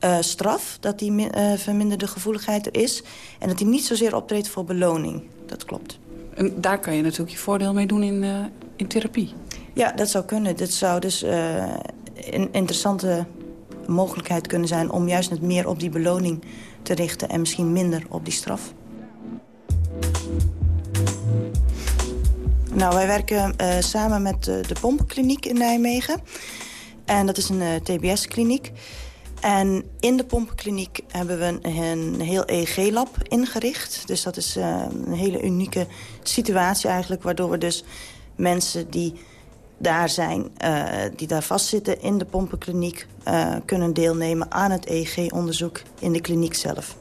uh, straf, dat die uh, verminderde gevoeligheid er is... en dat die niet zozeer optreedt voor beloning. Dat klopt. En daar kan je natuurlijk je voordeel mee doen in, uh, in therapie. Ja, dat zou kunnen. Dat zou dus een interessante mogelijkheid kunnen zijn... om juist net meer op die beloning te richten... en misschien minder op die straf. Nou, wij werken uh, samen met uh, de Pompenkliniek in Nijmegen. En dat is een TBS-kliniek. En in de Pompenkliniek hebben we een, heel EEG-lab ingericht. Dus dat is een hele unieke situatie eigenlijk... waardoor we dus mensen die daar zijn, die daar vastzitten in de Pompenkliniek... kunnen deelnemen aan het EEG-onderzoek in de kliniek zelf.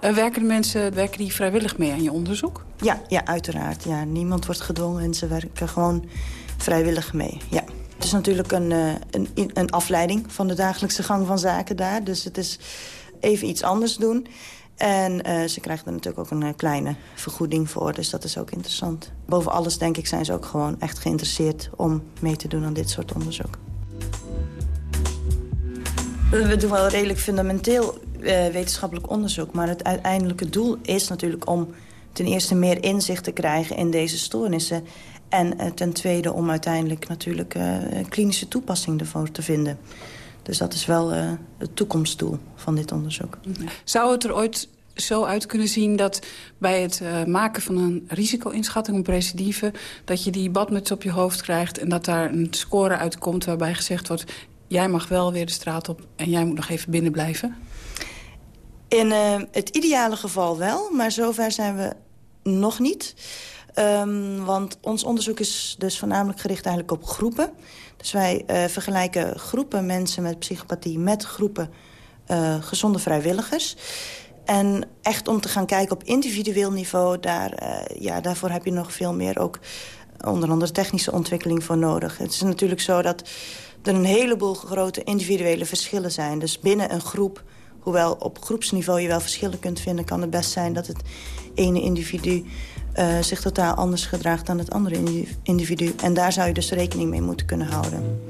Uh, werken de mensen werken die vrijwillig mee aan je onderzoek? Ja, ja uiteraard. Ja, niemand wordt gedwongen en ze werken gewoon vrijwillig mee. Ja. Het is natuurlijk een, uh, een, een afleiding van de dagelijkse gang van zaken daar. Dus het is even iets anders doen. En uh, ze krijgen er natuurlijk ook een kleine vergoeding voor. Dus dat is ook interessant. Boven alles denk ik zijn ze ook gewoon echt geïnteresseerd... om mee te doen aan dit soort onderzoek. We doen wel redelijk fundamenteel wetenschappelijk onderzoek. Maar het uiteindelijke doel is natuurlijk om ten eerste meer inzicht te krijgen in deze stoornissen. En uh, ten tweede om uiteindelijk natuurlijk uh, klinische toepassing ervoor te vinden. Dus dat is wel het toekomstdoel van dit onderzoek. Zou het er ooit zo uit kunnen zien dat bij het uh, maken van een risico-inschatting op recidive... dat je die badmuts op je hoofd krijgt en dat daar een score uitkomt... waarbij gezegd wordt, jij mag wel weer de straat op en jij moet nog even binnen blijven? In uh, het ideale geval wel, maar zover zijn we nog niet. Um, want ons onderzoek is dus voornamelijk gericht eigenlijk op groepen. Dus wij uh, vergelijken groepen mensen met psychopathie met groepen uh, gezonde vrijwilligers. En echt om te gaan kijken op individueel niveau, daar, uh, ja, daarvoor heb je nog veel meer ook onder andere technische ontwikkeling voor nodig. Het is natuurlijk zo dat er een heleboel grote individuele verschillen zijn. Dus binnen een groep hoewel op groepsniveau je wel verschillen kunt vinden... kan het best zijn dat het ene individu uh, zich totaal anders gedraagt dan het andere individu. En daar zou je dus rekening mee moeten kunnen houden.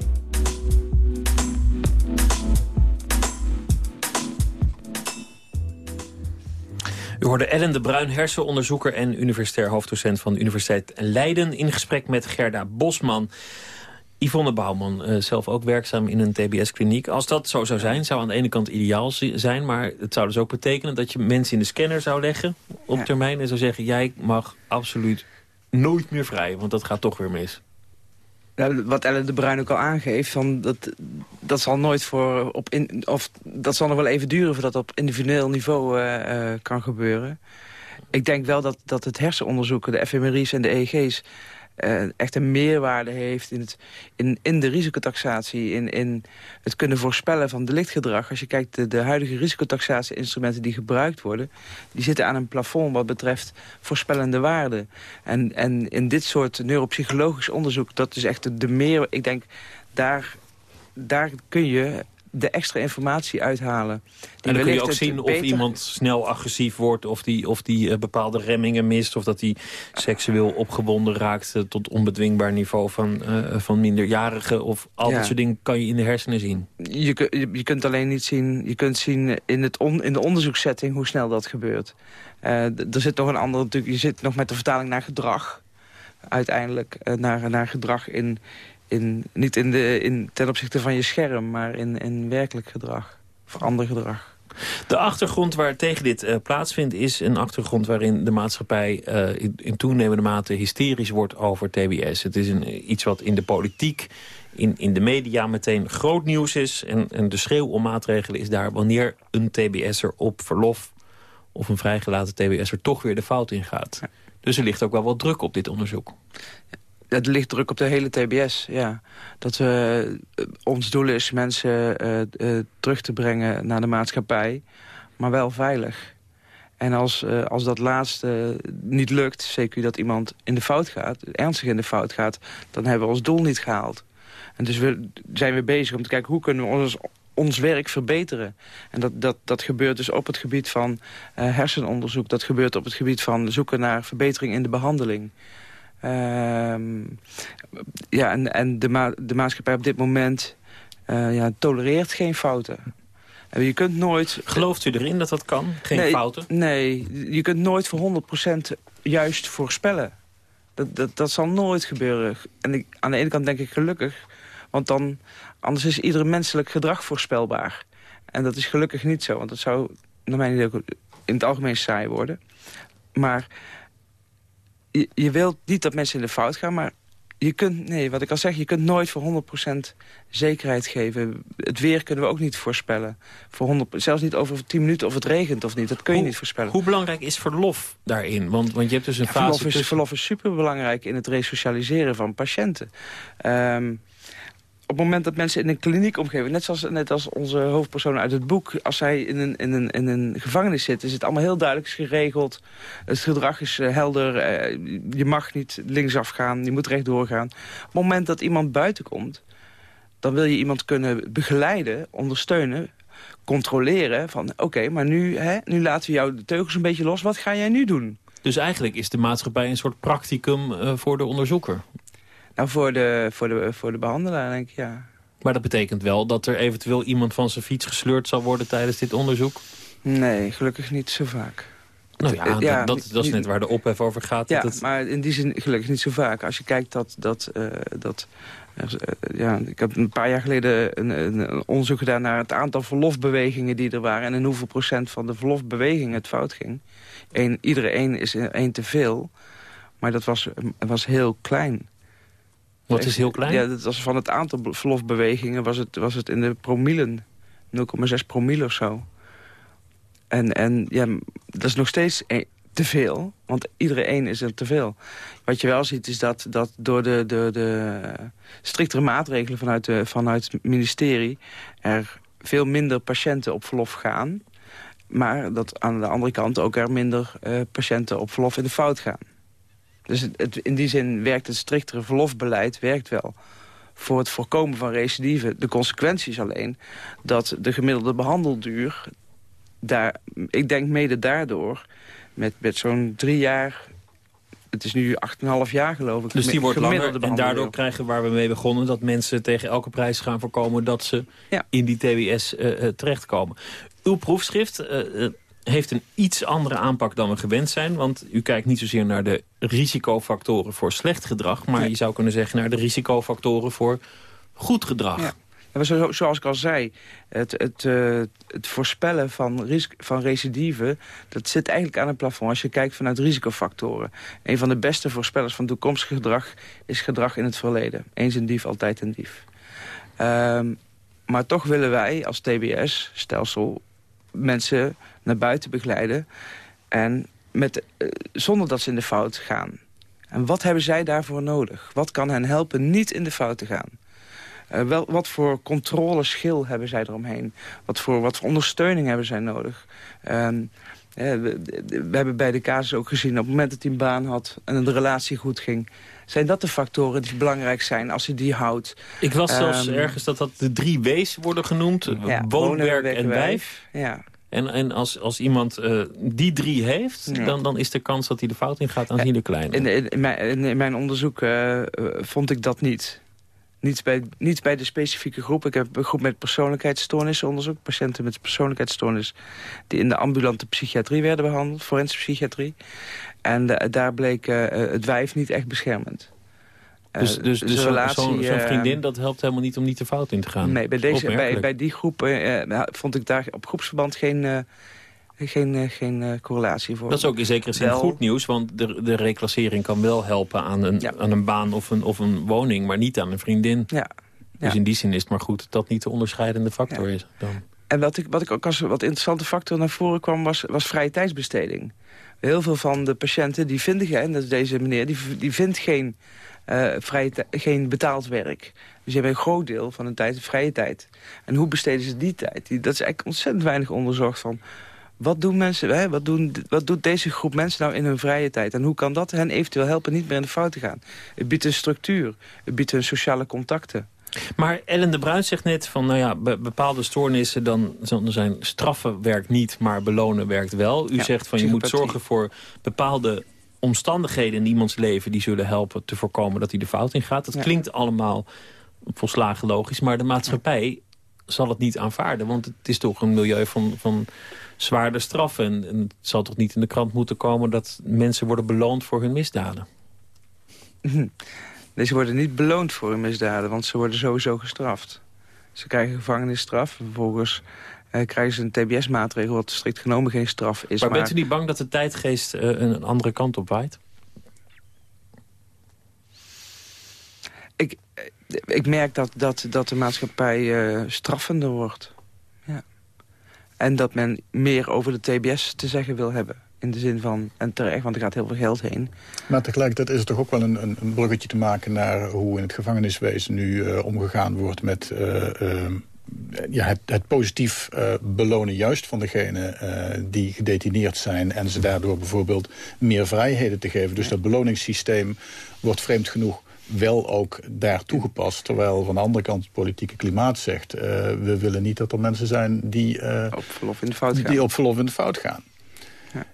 U hoorde Ellen de Bruin, hersenonderzoeker en universitair hoofddocent van de Universiteit Leiden... in gesprek met Gerda Bosman. Yvonne Bouwman, uh, zelf ook werkzaam in een TBS-kliniek. Als dat zo zou zijn, zou aan de ene kant ideaal zijn... maar het zou dus ook betekenen dat je mensen in de scanner zou leggen op termijn... en zou zeggen, jij mag absoluut nooit meer vrij, want dat gaat toch weer mis. Ja, wat Ellen de Bruin ook al aangeeft, van dat, dat zal nooit voor op in, of dat zal nog wel even duren voordat dat op individueel niveau uh, uh, kan gebeuren. Ik denk wel dat, dat het hersenonderzoeken, de fMRI's en de EEG's uh, echt een meerwaarde heeft in, het, in, in de risicotaxatie, in, in het kunnen voorspellen van delictgedrag. Als je kijkt, de, de huidige risicotaxatie-instrumenten die gebruikt worden, die zitten aan een plafond wat betreft voorspellende waarden. En, en in dit soort neuropsychologisch onderzoek, dat is echt de, de meer, ik denk, daar, daar kun je de extra informatie uithalen. en dan kun je ook zien of iemand snel agressief wordt... of die, of die uh, bepaalde remmingen mist... of dat hij seksueel opgewonden raakt... Uh, tot onbedwingbaar niveau van, uh, van minderjarigen... of al dat soort dingen kan je in de hersenen zien. Je, je, je kunt alleen niet zien... je kunt zien in, het on, in de onderzoekssetting hoe snel dat gebeurt. er zit nog een andere... natuurlijk. Je zit nog met de vertaling naar gedrag uiteindelijk naar, naar gedrag in, in, niet in de, in, ten opzichte van je scherm, maar in, in werkelijk gedrag. Of ander gedrag. De achtergrond waar tegen dit uh, plaatsvindt is een achtergrond waarin de maatschappij uh, in, in, toenemende mate hysterisch wordt over TBS. Het is een, iets wat in de politiek, in, in de media meteen groot nieuws is. En, en de schreeuw om maatregelen is daar wanneer een TBS'er op verlof of een vrijgelaten TBS'er toch weer de fout ingaat. Dus er ligt ook wel wat druk op dit onderzoek. Het ligt druk op de hele TBS, ja. Dat we, uh, ons doel is mensen uh, uh, terug te brengen naar de maatschappij, maar wel veilig. En als, als dat laatste niet lukt, zeker dat iemand in de fout gaat, ernstig in de fout gaat, dan hebben we ons doel niet gehaald. En dus we zijn we bezig om te kijken hoe kunnen we ons, ons werk verbeteren. En dat, dat, dat gebeurt dus op het gebied van hersenonderzoek. Dat gebeurt op het gebied van zoeken naar verbetering in de behandeling. Ehm, ja, en, en de, ma de maatschappij op dit moment uh, ja, tolereert geen fouten. Je kunt nooit... Gelooft u erin dat dat kan? Geen fouten? Nee, je kunt nooit voor 100% juist voorspellen. Dat, dat, dat zal nooit gebeuren. En ik, aan de ene kant denk ik gelukkig. Want dan, anders is ieder menselijk gedrag voorspelbaar. En dat is gelukkig niet zo. Want dat zou, naar mijn idee, in het algemeen saai worden. Maar je, je wilt niet dat mensen in de fout gaan, maar je kunt, nee, wat ik al zeg, je kunt nooit voor 100% zekerheid geven. Het weer kunnen we ook niet voorspellen. Voor 100, zelfs niet over 10 minuten of het regent of niet. Dat kun je niet voorspellen. Hoe belangrijk is verlof daarin? Want, want je hebt dus een fase... Verlof is, verlof is superbelangrijk in het resocialiseren van patiënten. Um, op het moment dat mensen in een kliniek omgeven... net, zoals, net als onze hoofdpersoon uit het boek... als zij in een, in, een, in een gevangenis zit... is het allemaal heel duidelijk geregeld. Het gedrag is uh, helder. Uh, je mag niet linksaf gaan. Je moet rechtdoor gaan. Op het moment dat iemand buiten komt... dan wil je iemand kunnen begeleiden, ondersteunen... controleren van... oké, maar nu, hè, nu laten we jou de teugels een beetje los. Wat ga jij nu doen? Dus eigenlijk is de maatschappij een soort practicum uh, voor de onderzoeker. Nou, voor de, voor de, voor de behandelaar denk ik, ja. Maar dat betekent wel dat er eventueel iemand van zijn fiets gesleurd zal worden tijdens dit onderzoek? Nee, gelukkig niet zo vaak. Nou ja, ja dat, dat, is net waar de ophef over gaat. Ja, dat maar in die zin gelukkig niet zo vaak. Als je kijkt dat... dat, uh, dat uh, ja, ik heb een paar jaar geleden een, een, onderzoek gedaan... naar het aantal verlofbewegingen die er waren... en in hoeveel procent van de verlofbewegingen het fout ging. Eén, iedere één is één te veel. Maar dat was, was heel klein. Wat is heel klein? Ja, dat was van het aantal verlofbewegingen was het, was het in de promillen. 0,6 promille of zo. En, en ja, dat is nog steeds e- te veel. Want iedere is er te veel. Wat je wel ziet is dat, dat door de, de, de striktere maatregelen vanuit, vanuit het ministerie... er veel minder patiënten op verlof gaan. Maar dat aan de andere kant ook er minder uh, patiënten op verlof in de fout gaan. Dus het, in die zin werkt het striktere verlofbeleid werkt wel voor het voorkomen van recidive. De consequentie is alleen dat de gemiddelde behandelduur... Daar, ik denk mede daardoor, met, met zo'n drie jaar... Het is nu 8,5 jaar geloof ik. Dus die wordt langer en daardoor krijgen waar we mee begonnen... dat mensen tegen elke prijs gaan voorkomen dat ze in die uh, eh, eh, terechtkomen. Uw proefschrift, uh, heeft een iets andere aanpak dan we gewend zijn. Want u kijkt niet zozeer naar de risicofactoren voor slecht gedrag... maar je zou kunnen zeggen naar de risicofactoren voor goed gedrag. Ja. Zoals ik al zei, het, het, uh, het voorspellen van, risico, van recidive... dat zit eigenlijk aan het plafond als je kijkt vanuit risicofactoren. Een van de beste voorspellers van toekomstig gedrag... is gedrag in het verleden. Eens een dief, altijd een dief. Um, maar toch willen wij als TBS-stelsel mensen naar buiten begeleiden... En met, uh, zonder dat ze in de fout gaan. En wat hebben zij daarvoor nodig? Wat kan hen helpen niet in de fout te gaan? Uh, wel, wat voor controleschil hebben zij eromheen? Wat voor, wat voor ondersteuning hebben zij nodig? Uh, we, we, hebben bij de casus ook gezien... op het moment dat hij een baan had en de relatie goed ging... zijn dat de factoren die belangrijk zijn als hij die houdt. Ik was zelfs um, ergens dat dat de drie W's worden genoemd. Ja, woonwerk en wijf. Ja. En, en als, als iemand uh, die drie heeft, ja. dan, dan is de kans dat hij de fout in gaat aanzienlijk klein. In, in, in, mijn, in mijn onderzoek uh, vond ik dat niet. Niet bij, niet bij de specifieke groep. Ik heb een groep met persoonlijkheidsstoornissen onderzoek. Patiënten met persoonlijkheidsstoornis die in de ambulante psychiatrie werden behandeld. Forensische psychiatrie. En daar bleek uh, het wijf niet echt beschermend. Dus, dus, dus zo'n zo, zo vriendin, dat helpt helemaal niet om niet de fout in te gaan? Nee, bij, deze, bij, bij die groep vond ik daar op groepsverband geen geen, geen uh, correlatie voor. Dat is ook in zekere zin wel... goed nieuws, want de, de reclassering kan wel helpen aan een, ja. aan een baan of een, of een woning, maar niet aan een vriendin. Ja. Dus ja. in die zin is het maar goed dat dat niet de onderscheidende factor is. Dan. En wat ik, wat ik ook als wat interessante factor naar voren kwam, was, was vrije tijdsbesteding. Heel veel van de patiënten die vinden geen, dat is deze meneer, die, die vindt geen, uh, vrije geen betaald werk. Dus je hebt een groot deel van de tijd vrije tijd. En hoe besteden ze die tijd? Die, dat is eigenlijk ontzettend weinig onderzocht van wat doen mensen, hè, wat, doen, wat doet deze groep mensen nou in hun vrije tijd? En hoe kan dat hen eventueel helpen niet meer in de fout te gaan? Het biedt een structuur, het biedt een sociale contacten. Maar Ellen de Bruin zegt net van, nou ja, bepaalde stoornissen... dan, zijn straffen werkt niet, maar belonen werkt wel. U ja, zegt van, je moet zorgen voor bepaalde omstandigheden in iemands leven... die zullen helpen te voorkomen dat hij de fout ingaat. Dat ja. klinkt allemaal volslagen logisch, maar de maatschappij zal het niet aanvaarden. Want het is toch een milieu van... van zwaarder straffen. En, en, het zal toch niet in de krant moeten komen... dat mensen worden beloond voor hun misdaden? <laughs> Nee, ze worden niet beloond voor hun misdaden, want ze worden sowieso gestraft. Ze krijgen gevangenisstraf, vervolgens eh, krijgen ze een tbs-maatregel... wat strikt genomen geen straf is. Maar, maar... bent u niet bang dat de tijdgeest uh, een andere kant op waait? Ik, ik merk dat, dat, dat de maatschappij uh, straffender wordt. En dat men meer over de TBS te zeggen wil hebben. In de zin van, en terecht, want er gaat heel veel geld heen. Maar tegelijkertijd is er toch ook wel een, een, een bruggetje te maken... naar hoe in het gevangeniswezen nu uh, omgegaan wordt met... Uh, uh, ja, het, het positief belonen juist van degenen die gedetineerd zijn... en ze daardoor bijvoorbeeld meer vrijheden te geven. Dus dat beloningssysteem wordt vreemd genoeg wel ook daar toegepast. Terwijl van de andere kant het politieke klimaat zegt... Uh, we willen niet dat er mensen zijn die, uh, op verlof in de fout gaan. Die op verlof in de fout gaan.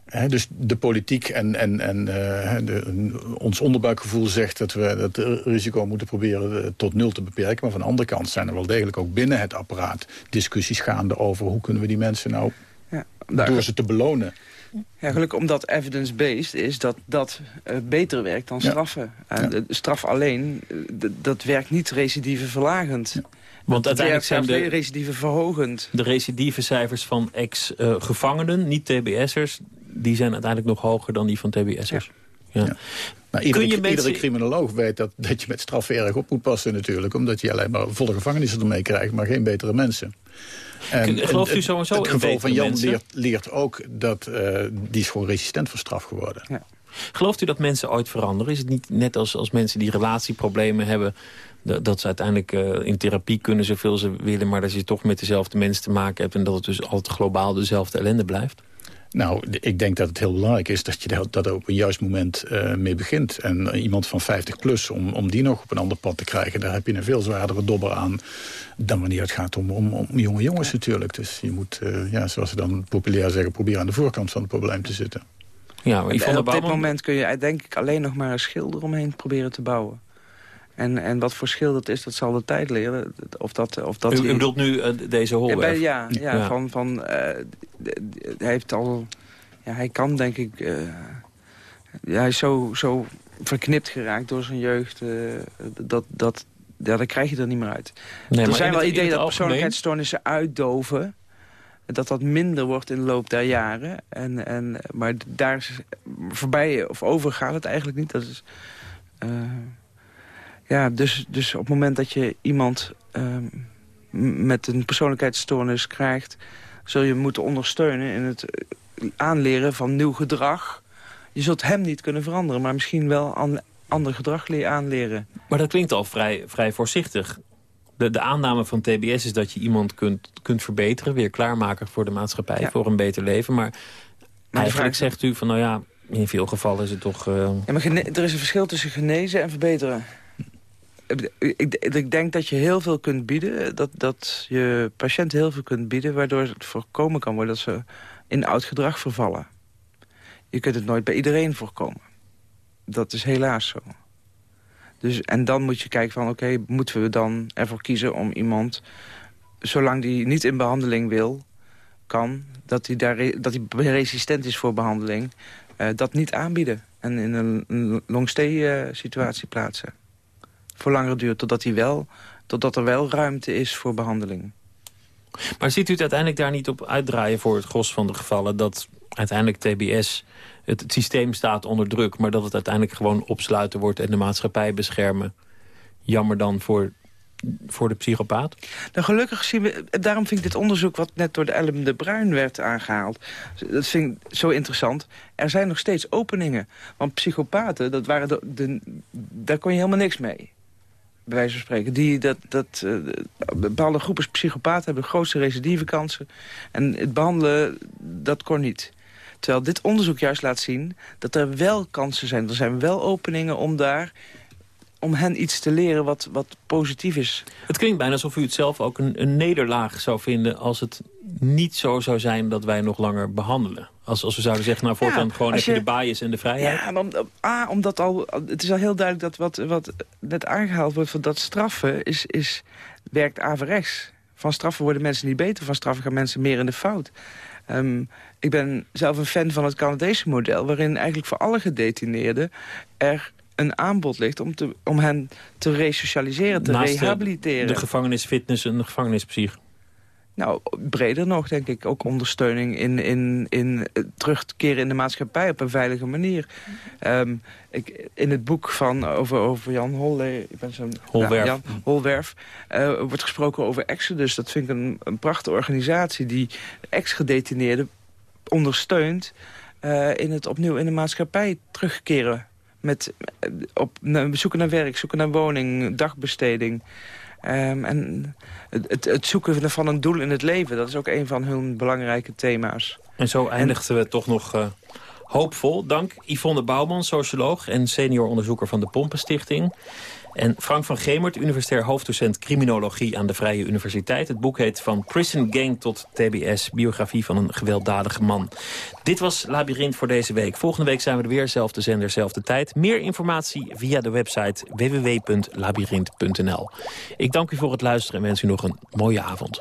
He, dus de politiek en, en, en uh, de, ons onderbuikgevoel zegt dat we het risico moeten proberen tot nul te beperken. Maar van de andere kant zijn er wel degelijk ook binnen het apparaat discussies gaande over hoe kunnen we die mensen nou, ja, door ze te belonen, ja, gelukkig omdat evidence-based is dat dat uh, beter werkt dan straffen. Ja. En ja. straf alleen, dat werkt niet recidive verlagend. Ja. Want uiteindelijk zijn de recidive verhogend. De recidieve cijfers van ex-gevangenen, niet TBS'ers... die zijn uiteindelijk nog hoger dan die van TBS'ers. Ja. Ja. Nou, iedere, je mensen... iedere criminoloog weet dat, dat je met straf erg op moet passen natuurlijk. Omdat je alleen maar volle gevangenissen ermee krijgt, maar geen betere mensen. En, Gelooft u sowieso Het geval van Jan leert, leert, ook dat uh, die is gewoon resistent voor straf geworden. Ja. Gelooft u dat mensen ooit veranderen? Is het niet net als, als mensen die relatieproblemen hebben... dat, dat ze uiteindelijk uh, in therapie kunnen zoveel ze willen... maar dat je toch met dezelfde mensen te maken hebt... en dat het dus altijd globaal dezelfde ellende blijft? Nou, ik denk dat het heel belangrijk is dat je dat op een juist moment uh, mee begint. En uh, iemand van 50 plus, om, om die nog op een ander pad te krijgen... daar heb je een veel zwaardere dobber aan dan wanneer het gaat om, om, om jonge jongens natuurlijk. Dus je moet, uh, ja, zoals ze dan populair zeggen... proberen aan de voorkant van het probleem te zitten. Ja, maar en op dit moment kun je denk ik alleen nog maar een schilder omheen proberen te bouwen. En, en wat voor schil dat is, dat zal de tijd leren. Of dat, of dat u, bedoelt nu uh, deze Holwerf? Ja, ja, ja, van... van uh, hij heeft al... Ja, hij kan denk ik... Uh, ja, hij is zo, zo verknipt geraakt door zijn jeugd. dat, dat, ja, daar krijg je er niet meer uit. Nee, er zijn wel ideeën dat persoonlijkheidsstoornissen uitdoven dat dat minder wordt in de loop der jaren. En, en, maar daar voorbij of over gaat het eigenlijk niet. Dat is, uh, ja, dus, dus op het moment dat je iemand uh, met een persoonlijkheidsstoornis krijgt... zul je moeten ondersteunen in het aanleren van nieuw gedrag. Je zult hem niet kunnen veranderen, maar misschien wel an ander gedrag aanleren. Maar dat klinkt al vrij, vrij voorzichtig. De, de aanname van TBS is dat je iemand kunt, kunt verbeteren... weer klaarmaken voor de maatschappij, voor een beter leven. Maar, maar eigenlijk zegt u van, nou ja, in veel gevallen is het toch... Uh... Ja, maar er is een verschil tussen genezen en verbeteren. Ik, ik, denk dat je heel veel kunt bieden. Dat, dat je patiënt heel veel kunt bieden... waardoor het voorkomen kan worden dat ze in oud gedrag vervallen. Je kunt het nooit bij iedereen voorkomen. Dat is helaas zo. Dus, en dan moet je kijken van, oké, moeten we dan ervoor kiezen om iemand... zolang die niet in behandeling wil, kan... dat hij, daar, dat resistent is voor behandeling, uh, dat niet aanbieden. En in een, long-stay-situatie uh, plaatsen. Voor langere duur, totdat, hij wel, totdat er wel ruimte is voor behandeling. Maar ziet u het uiteindelijk daar niet op uitdraaien voor het gros van de gevallen... dat uiteindelijk TBS het, systeem staat onder druk... maar dat het uiteindelijk gewoon opsluiten wordt en de maatschappij beschermen. Jammer dan voor, voor de psychopaat? Nou, gelukkig zien we... Daarom vind ik dit onderzoek wat net door de Ellen de Bruin werd aangehaald... dat vind ik zo interessant. Er zijn nog steeds openingen. Want psychopaten, dat waren de, de, daar kon je helemaal niks mee bij wijze van spreken. Die, dat, dat, uh, bepaalde groepen psychopaten hebben de grootste recidivekansen. En het behandelen, dat kon niet. Terwijl dit onderzoek juist laat zien dat er wel kansen zijn. Er zijn wel openingen om daar om hen iets te leren wat, wat positief is. Het klinkt bijna alsof u het zelf ook een, een nederlaag zou vinden... als het niet zo zou zijn dat wij nog langer behandelen. Als, als we zouden zeggen, nou voortaan ja, gewoon heb je, de bias en de vrijheid. Ja, om, A, omdat al, het is al heel duidelijk dat wat, wat net aangehaald wordt... van dat straffen is, is, werkt averechts. Van straffen worden mensen niet beter, van straffen gaan mensen meer in de fout. Um, ik ben zelf een fan van het Canadese model... waarin eigenlijk voor alle gedetineerden er een aanbod ligt om, te, om hen te resocialiseren, te Naast rehabiliteren. De, de gevangenisfitness en de gevangenispsych. Nou, breder nog, denk ik. Ook ondersteuning in, in, in terugkeren in de maatschappij op een veilige manier. Um, ik, in het boek van, over, over Jan Holle, ik ben zo'n Holwerf, ja, Jan Holwerf uh, wordt gesproken over Exodus. Dat vind ik een, een prachtige organisatie die ex-gedetineerden ondersteunt... Uh, in het opnieuw in de maatschappij terugkeren. Met, op, zoeken naar werk, zoeken naar woning, dagbesteding... Um, en het, zoeken van een doel in het leven, dat is ook een van hun belangrijke thema's. En zo eindigden we toch nog uh, hoopvol. Dank Yvonne Bouwman, socioloog en senior onderzoeker van de Pompenstichting. En Frank van Gemert, universitair hoofddocent criminologie aan de Vrije Universiteit. Het boek heet Van Prison Gang tot TBS, biografie van een gewelddadige man. Dit was Labyrinth voor deze week. Volgende week zijn we er weer, zelfde zender, zelfde tijd. Meer informatie via de website www.labyrinth.nl. Ik dank u voor het luisteren en wens u nog een mooie avond.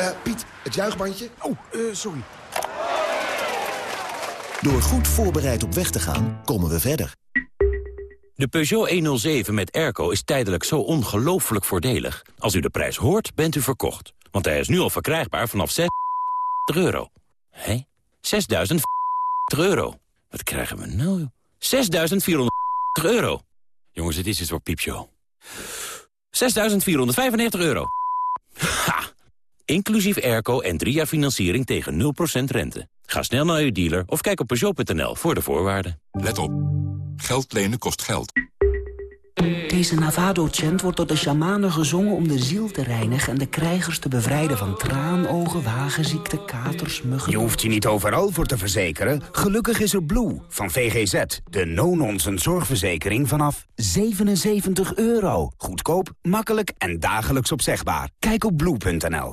Uh, Piet, het juichbandje. Oh, uh, sorry. Door goed voorbereid op weg te gaan, komen we verder. De Peugeot 107 met airco is tijdelijk zo ongelooflijk voordelig. Als u de prijs hoort, bent u verkocht. Want hij is nu al verkrijgbaar vanaf 6 euro. Hé? 6.000 <laughs> euro. Wat krijgen we nou? 6.400 <laughs> euro. Jongens, het is iets voor piepshow. 6.495 euro. <laughs> Ha! Inclusief airco en drie jaar financiering tegen 0% rente. Ga snel naar uw dealer of kijk op Peugeot.nl voor de voorwaarden. Let op. Geld lenen kost geld. Deze Navado-chant wordt door de shamanen gezongen om de ziel te reinigen... en de krijgers te bevrijden van traanogen, wagenziekte, katers, muggen... Je hoeft je niet overal voor te verzekeren. Gelukkig is er Blue van VGZ. De no-nonsense zorgverzekering vanaf 77 euro. Goedkoop, makkelijk en dagelijks opzegbaar. Kijk op blue.nl.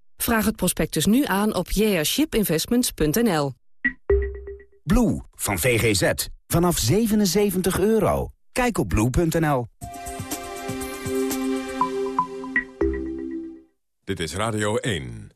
Vraag het prospectus nu aan op jashipinvestments.nl. Blue van VGZ. Vanaf 77 euro. Kijk op blue.nl. Dit is Radio 1.